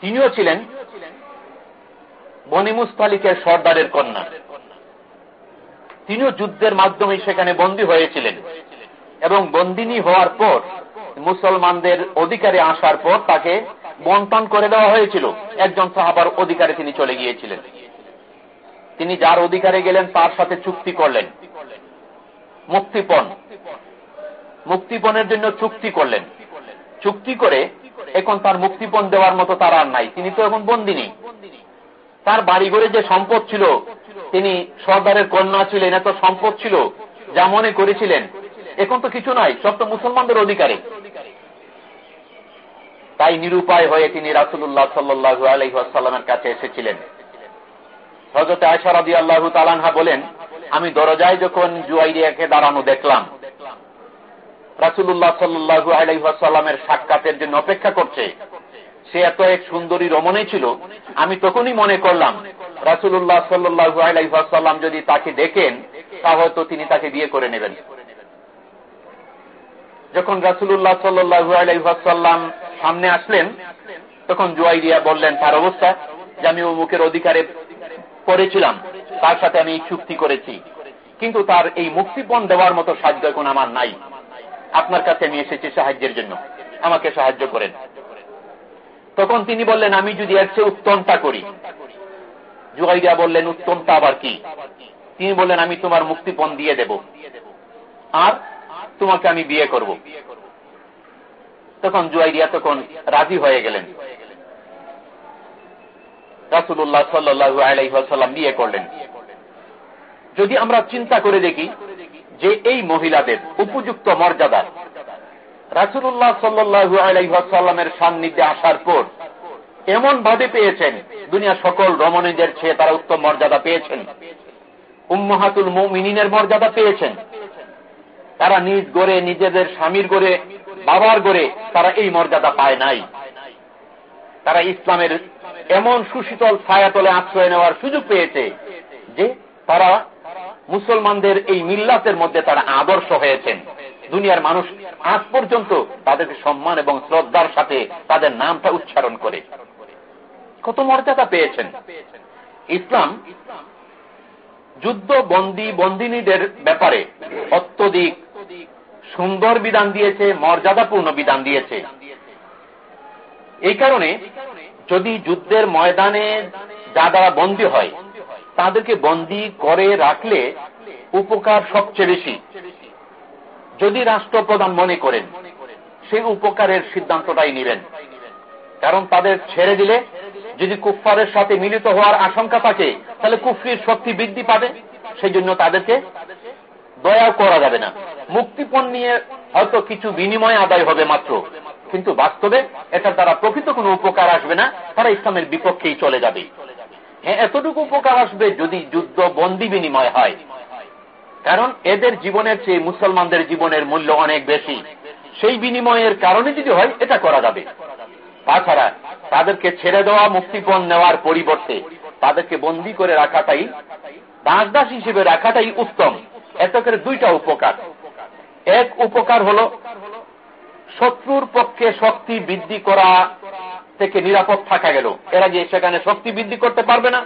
তিনিও ছিলেন বনি মুস্তালিকের সর্দারের কন্যা। তিনিও যুদ্ধের মাধ্যমে সেখানে বন্দী হয়েছিলেন। এবং বন্দিনী হওয়ার পর, মুসলমানদের অধিকারে আসার পর তাকে বন্টন করে দেওয়া হয়েছিল। একজন সাহাবার অধিকারে তিনি চলে গিয়েছিলেন। তিনি যার অধিকারে গেলেন, তার সাথে চুক্তি করলেন। মুক্তিপণ। মুক্তিপণের জন্য চুক্তি করলেন। চুক্তি করে এখন তার মুক্তিপণ দেওয়ার মতো তার আর নাই। তিনি তো এখন বন্দিনী। তার বাড়িঘরে যে সম্পদ ছিল তিনি সর্দারের কন্যা ছিলেন, এত সম্পদ ছিল, যা মনে করেছিলেন। এখন তো কিছু নাই সব তো মুসলমানদের অধিকারে। তাই নিরুপায় হয়ে তিনি রাসুল্লাহ সাল্লু আলহামের কাছে এসেছিলেন। হজরত আয়সারদি আল্লাহ তালানহা বলেন, আমি দরজায় যখন জুয়াইরিয়াকে দাঁড়ানো দেখলাম রাসুল্লাহ সাল্লু আলাইসাল্লামের সাক্ষাতের জন্য অপেক্ষা করছে। সে এত এক সুন্দরী রমণী ছিল, আমি তখনই মনে করলাম রাসুল্লাহ সাল্লু যদি তাকে দেখেন তা হয়তো তিনি তাকে বিয়ে করে নেবেন। যখন রাসুল্লাহ সাল্লু সামনে আসলেন, তখন জুয়াইরিয়া বললেন, তার অবস্থা? যে আমি মুখের অধিকারে করেছিলাম তার সাথে আমি চুক্তি করেছি। কিন্তু তার এই মুক্তিপণ দেওয়ার মতো সাহায্য এখন আমার নাই। আপনার কাছে আমি এসেছি সাহায্যের জন্য। আমাকে সাহায্য করেন। তখন তিনি বললেন, আমি যদি এর চেয়ে উত্তমটা করি। জুয়াইরিয়া বললেন, উত্তমটা আবার কি? তিনি বললেন, আমি তোমার মুক্তিপণ দিয়ে দেব। আর তোমাকে আমি বিয়ে করব। তখন জুয়াইরিয়া তখন রাজি হয়ে গেলেন। রাসুল্লাহ সাল্লু আলাইসাল্লাম বিয়ে করলেন। যদি আমরা চিন্তা করে দেখি যে এই মহিলাদের উপযুক্ত মর্যাদা রাসুল্লাহ সাল্লু আলাইসাল্লামের সান্নিধ্যে আসার পর এমন ভাবে পেয়েছেন দুনিয়া সকল রমণীদের চেয়ে তারা উত্তম মর্যাদা পেয়েছেন। উম্মাহাতুল মৌমিনের মর্যাদা পেয়েছেন। তারা নিজ গড়ে, নিজেদের স্বামীর গড়ে, বাবার গড়ে তারা এই মর্যাদা পায় নাই। তারা ইসলামের এমন সুশীতল ছায়াতলে আশ্রয় নেওয়ার সুযোগ পেয়েছে যে তারা মুসলমানদের এই মিল্লাতের মধ্যে তারা আদর্শ হয়েছেন। দুনিয়ার মানুষ আজ পর্যন্ত তাদেরকে সম্মান এবং শ্রদ্ধার সাথে তাদের নামটা উচ্চারণ করে। কত মর্যাদা পেয়েছেন। ইসলাম যুদ্ধ বন্দী বন্দিনীদের ব্যাপারে অত্যধিক সুন্দর বিধান দিয়েছে, মর্যাদাপূর্ণ বিধান দিয়েছে। এই কারণে যদি যুদ্ধের ময়দানে যা দ্বারা বন্দী হয়, তাদেরকে বন্দী করে রাখলে উপকার সবচেয়ে বেশি। যদি রাষ্ট্রপ্রধান মনে করেন সেই উপকারের সিদ্ধান্তটাই নেবেন। কারণ তাদের ছেড়ে দিলে যদি কুফফারের সাথে মিলিত হওয়ার আশঙ্কা থাকে, তাহলে কুফরির শক্তি বৃদ্ধি পাবে। সেই জন্য তাদেরকে দয়া করা যাবে না। মুক্তিপণ নিয়ে হয়তো কিছু বিনিময় আদায় হবে মাত্র। কিন্তু বাস্তবে এটা তারা প্রকৃত কোনো উপকার আসবে না, তারা ইসলামের বিপক্ষেই চলে যাবে। হ্যাঁ এতটুকু উপকার আসবে যদি যুদ্ধ বন্দি বিনিময় হয়। কারণ এদের জীবনের চেয়ে মুসলমানদের জীবনের মূল্য অনেক বেশি। সেই বিনিময়ের কারণে যদি হয়, এটা করা যাবে। তাছাড়া তাদেরকে ছেড়ে দেওয়া, মুক্তিপণ নেওয়ার পরিবর্তে তাদেরকে বন্দি করে রাখাটাই দাস দাস হিসেবে রাখাটাই উত্তম। এত করে দুইটা উপকার। এক উপকার হল, শত্রুর পক্ষে শক্তি বৃদ্ধি করা থেকে নিরাপদ থাকা গেল। এরা যে সেখানে শক্তি বৃদ্ধি করতে পারবে না।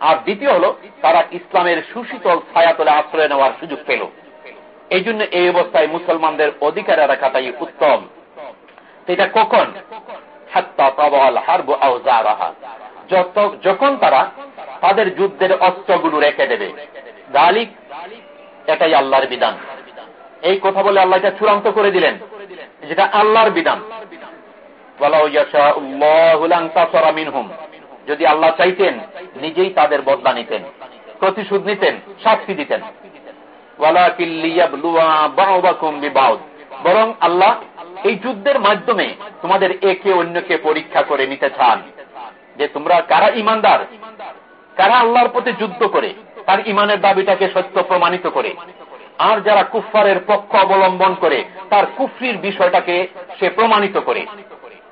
আর দ্বিতীয় হল, তারা ইসলামের সুশীতল ছায়াতলে আশ্রয় নেওয়ার সুযোগ পেল। এই জন্য এই অবস্থায় মুসলমানদের অধিকার রাখাটাই উত্তম। এটা কখন? যখন তারা তাদের যুদ্ধের অস্ত্রগুলো রেখে দেবে গালিক এটাই আল্লাহর বিধান। এই কথা বলে আল্লাহ এটা চূড়ান্ত করে দিলেন। যেটা আল্লাহর বিধান। যদি আল্লাহ চাইতেন, নিজেই তাদের বদলা নিতেন, প্রতিশোধ নিতেন, শাস্তি দিতেন। বরং আল্লাহ এই যুদ্ধের মাধ্যমে তোমাদের একে অন্যকে পরীক্ষা করে নিতে চান যে তোমরা কারা ইমানদার, কারা আল্লাহর প্রতি যুদ্ধ করে, তার ইমানের দাবিটাকে সত্য প্রমাণিত করে। আর যারা কুফফারের পক্ষ অবলম্বন করে, তার কুফরির বিষয়টাকে সে প্রমাণিত করে।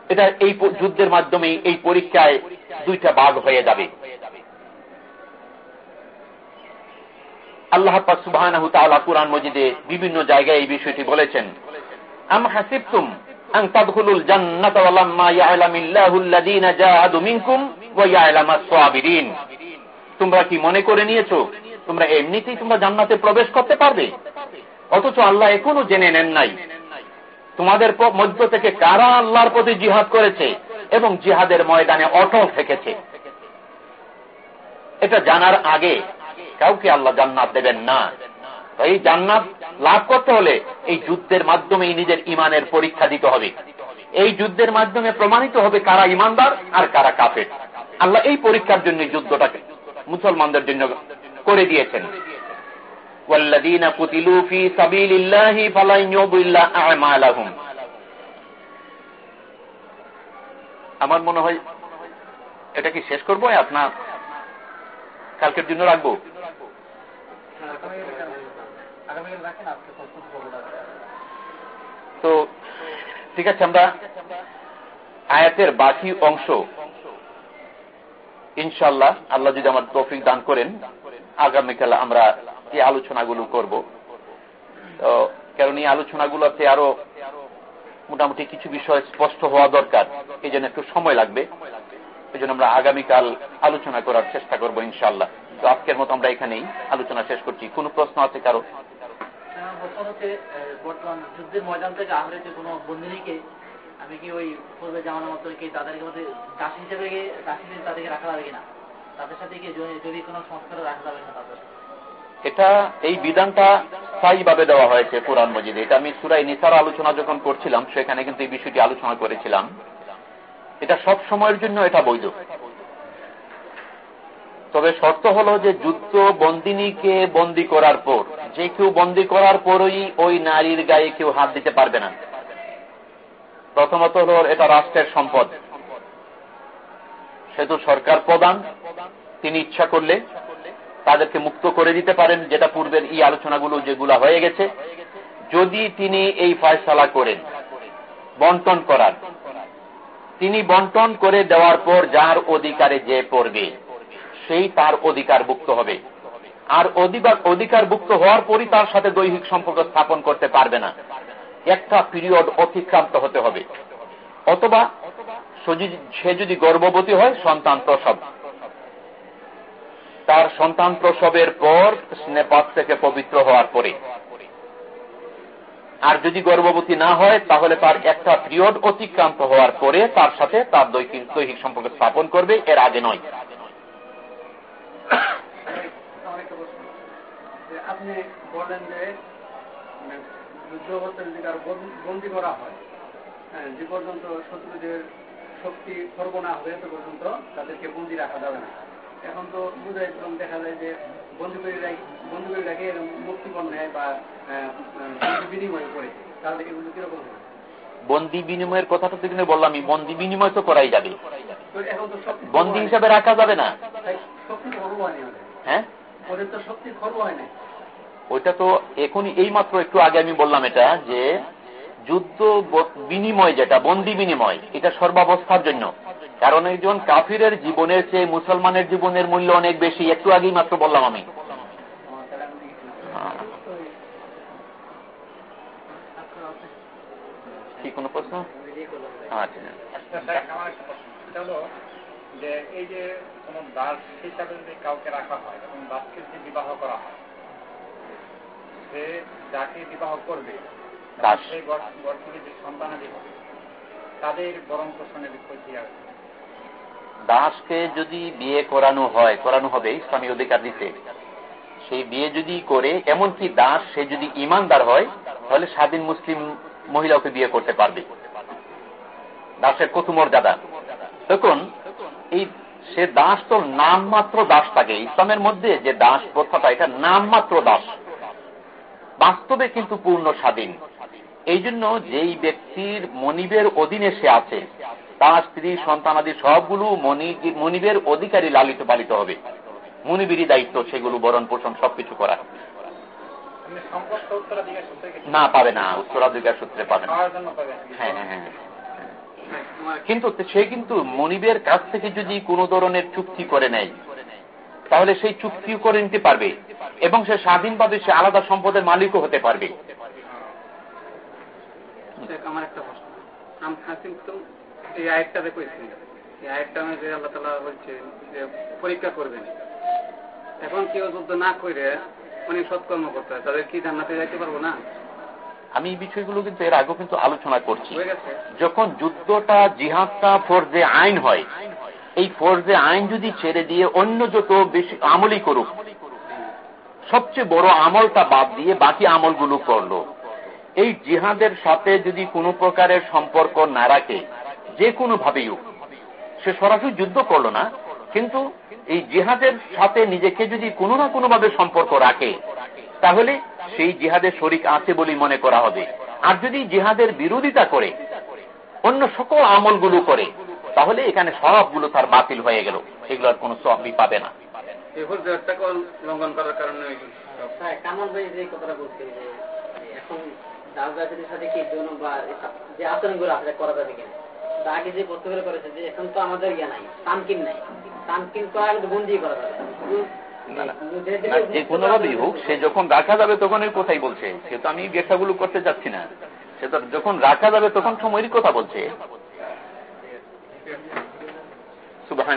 এটা এই যুদ্ধের মাধ্যমে এই পরীক্ষায় দুইটা বাঘ হয়ে যাবে। আল্লাহ সুবাহ কুরআন মজিদে বিভিন্ন জায়গায় এই বিষয়টি বলেছেন। তোমরা কি মনে করে নিয়েছো? তোমরা এমনিতেই তোমরা জান্নাতে প্রবেশ করতে পারবে? অথচ আল্লাহ এখনও জেনে নেন নাই। তোমাদের মধ্য থেকে কারা আল্লাহর প্রতি জিহাদ করেছে এবং জিহাদের ময়দানে অটল থেকেছে? এটা জানার আগে কাউকে আল্লাহ জান্নাত দেবেন না। এই জান্নাত লাভ করতে হলে এই যুদ্ধের মাধ্যমেই নিজের ইমানের পরীক্ষা দিতে হবে। এই যুদ্ধের মাধ্যমে প্রমাণিত হবে কারা ইমানদার আর কারা কাফের। আল্লাহ এই পরীক্ষার জন্য যুদ্ধটাকে মুসলমানদের জন্য করে দিয়েছেন। والذين قتلوا في سبيل الله فلن يضل أعمالهم আমার মনে হয় এটা কি শেষ করবো আপনার কালকের জন্য রাখবো তো ঠিক আছে আমরা আয়াতের বাকি অংশ ইনশাল্লাহ আল্লাহ যদি আমার তৌফিক দান করেন আগামীকাল আমরা এই আলোচনাগুলো করব। তো কারণ এই আলোচনাগুলোতে আরও মোটামুটি কিছু বিষয় স্পষ্ট হওয়া দরকার। এই জন্য একটু সময় লাগবে। এই জন্য আমরা আগামীকাল আলোচনা করার চেষ্টা করব ইনশাল্লাহ তো আজকের মতো আমরা এখানেই আলোচনা শেষ করছি। কোন প্রশ্ন আছে কারও? বর্তমান যুদ্ধের ময়দান থেকে কোন আমি কি ওই পূর্বে মতো কি তাদেরকে মধ্যে হিসেবে তাদেরকে রাখা যাবে কিনা? তাদের সাথে যদি কোনো সংস্কার রাখা যাবে না তাদের? এটা, এই বিধানটা স্থায়ীভাবে দেওয়া হয়েছে কোরআন মজিদে। এটা আমি সুরাই নিসার আলোচনা যখন করছিলাম, সেখানে কিন্তু এই বিষয়টি আলোচনা করেছিলাম। এটা সব সময়ের জন্য এটা বৈধ। তবে শর্ত হলো যে যুদ্ধ বন্দিনীকে বন্দি করার পর, যে কেউ বন্দি করার পরই ওই নারীর গায়ে কেউ হাত দিতে পারবে না। প্রথমত হল এটা রাষ্ট্রের সম্পদ। সেহেতু সরকার প্রধান, তিনি ইচ্ছা করলে তাদেরকে মুক্ত করে দিতে পারেন, যেটা পূর্বের এই আলোচনাগুলো যেগুলা হয়ে গেছে। যদি তিনি এই ফয়সালা করেন, বন্টন করার, তিনি বন্টন করে দেওয়ার পর যার অধিকারে যে পড়বে, সেই তার অধিকারভুক্ত হবে। আর অধিকার, অধিকারভুক্ত হওয়ার পরই তার সাথে দৈহিক সম্পর্ক স্থাপন করতে পারবে না। একটা পিরিয়ড অতিক্রান্ত হতে হবে। অথবা সে যদি গর্ভবতী হয়, সন্তান প্রসব। তার সন্তান প্রসবের পর স্নেপাত থেকে পবিত্র হওয়ার পরে। আর যদি গর্ভবতী না হয় তাহলে তার একটা পিরিয়ড অতিক্রান্ত হওয়ার পরে তার সাথে তার দৈহিক সম্পর্ক স্থাপন করবে এর আগে নয়। আপনি বলেন যে যুদ্ধ যদি কারও বন্দি করা হয় হ্যাঁ, যে পর্যন্ত শত্রুদের শক্তি খর্ব না হবে তো পর্যন্ত তাদেরকে বন্দি রাখা যাবে না। এখন তো বুঝাই দেখা যায় যে বন্দি করে বন্দি মুক্তিপণ নেয় বা বিনিময় করে। তাহলে এগুলো কীরকম হবে। বন্দি বিনিময়ের কথাটা তো কিন্তু বললাম বন্দি বিনিময় তো করাই যাবে। বন্দি হিসাবে রাখা যাবে না। হয়নি হ্যাঁ? ওইটা তো এখনই এই মাত্র একটু আগে আমি বললাম এটা যে যুদ্ধ বিনিময় যেটা বন্দি বিনিময় এটা সর্বাবস্থার জন্য। কারণ একজন কাফিরের জীবনের চেয়ে মুসলমানের জীবনের মূল্য অনেক বেশি। একটু আগেই মাত্র বললাম আমি। কি কোনো প্রশ্ন? আচ্ছা। যে এই যে কোন দাস হিসাবে যদি কাউকে রাখা হয় এবং দাসকে যদি বিবাহ করা হয় সে যাকে বিবাহ করবে সেই গর্ভে যে সন্তানাদি হবে তাদের বরণ পোষণের বিষয় আছে দাসকে যদি বিয়ে করানো হয়, করানো হবে, ইসলামী অধিকার দিতে সেই বিয়ে যদি করে, এমনকি দাস সে যদি ইমানদার হয়, তাহলে স্বাধীন মুসলিম মহিলাকে বিয়ে করতে পারবে। দাসের কত মর্যাদা তখন এই সে দাস তো নামমাত্র দাস থাকে ইসলামের মধ্যে যে দাস প্রথাটা, এটা নামমাত্র দাস। বাস্তবে কিন্তু পূর্ণ স্বাধীন। এই জন্য যেই ব্যক্তির মনিবের অধীনে সে আছে তার স্ত্রী সন্তানাদি সবগুলো মনিবের অধিকারী লালিত পালিত হবে। মনিবেরই দায়িত্ব সেগুলো বরণ পোষণ সবকিছু করা। না পাবে না উত্তরাধিকার সূত্রে পাবে না। হ্যাঁ হ্যাঁ হ্যাঁ। কিন্তু সে কিন্তু মনিবের কাছ থেকে যদি কোন ধরনের চুক্তি করে নেয় তাহলে সেই চুক্তিও করে নিতে পারবে এবং সে স্বাধীনভাবে সে আলাদা সম্পদের মালিকও হতে পারবে। আমার একটা প্রশ্ন। এই এই আল্লাহ তালা বলছে যে পরীক্ষা করবেন। এখন কেউ যুদ্ধ না করে অনেক সৎকর্ম করতে হয় তাদের কি জান্নাতে যাইতে পারব না? আমি এই বিষয়গুলো কিন্তু এর আগেও কিন্তু আলোচনা করছি। যখন যুদ্ধটা জিহাদটা ফোর্জে আইন হয় এই ফোর্জে আইন যদি ছেড়ে দিয়ে অন্য যত বেশি আমলই করুক সবচেয়ে বড় আমলটা বাদ দিয়ে বাকি আমলগুলো করল। এই জিহাদের সাথে যদি কোনো প্রকারের সম্পর্ক না রাখে যে কোনো ভাবেই হোক। সে সরাসরি যুদ্ধ করল না কিন্তু এই জিহাদের সাথে নিজেকে যদি কোনো না কোনো ভাবে সম্পর্ক রাখে তাহলে সেই জিহাদের শরিক আছে বলেই মনে করা হবে। আর যদি জিহাদের বিরোধিতা করে অন্য সকল আমলগুলো করে তাহলে এখানে সবগুলো তার বাতিল হয়ে গেল। এগুলো আর কোনো সবই পাবে না। লঙ্ঘন করার কারণে কেমন ভাই যে কথাটা বলছি যে এখন রাজনীতির সাথে কি জন্য বা যে আচরণগুলো আসলে করা যাবে কিনা? আগে যে প্রশ্নগুলো করেছে যে এখন তো আমাদের ইয়ে নাই তামকিন নাই। তামকিন করা কিন্তু বন্দি করা যাবে যে কোনোভাবেই হোক সে যখন রাখা যাবে তখন এর কথাই বলছে? সে তো আমি ব্যাখ্যাগুলো করতে চাচ্ছি না। সে তো যখন রাখা যাবে তখন সময়েরই কথা বলছে। সুবাহ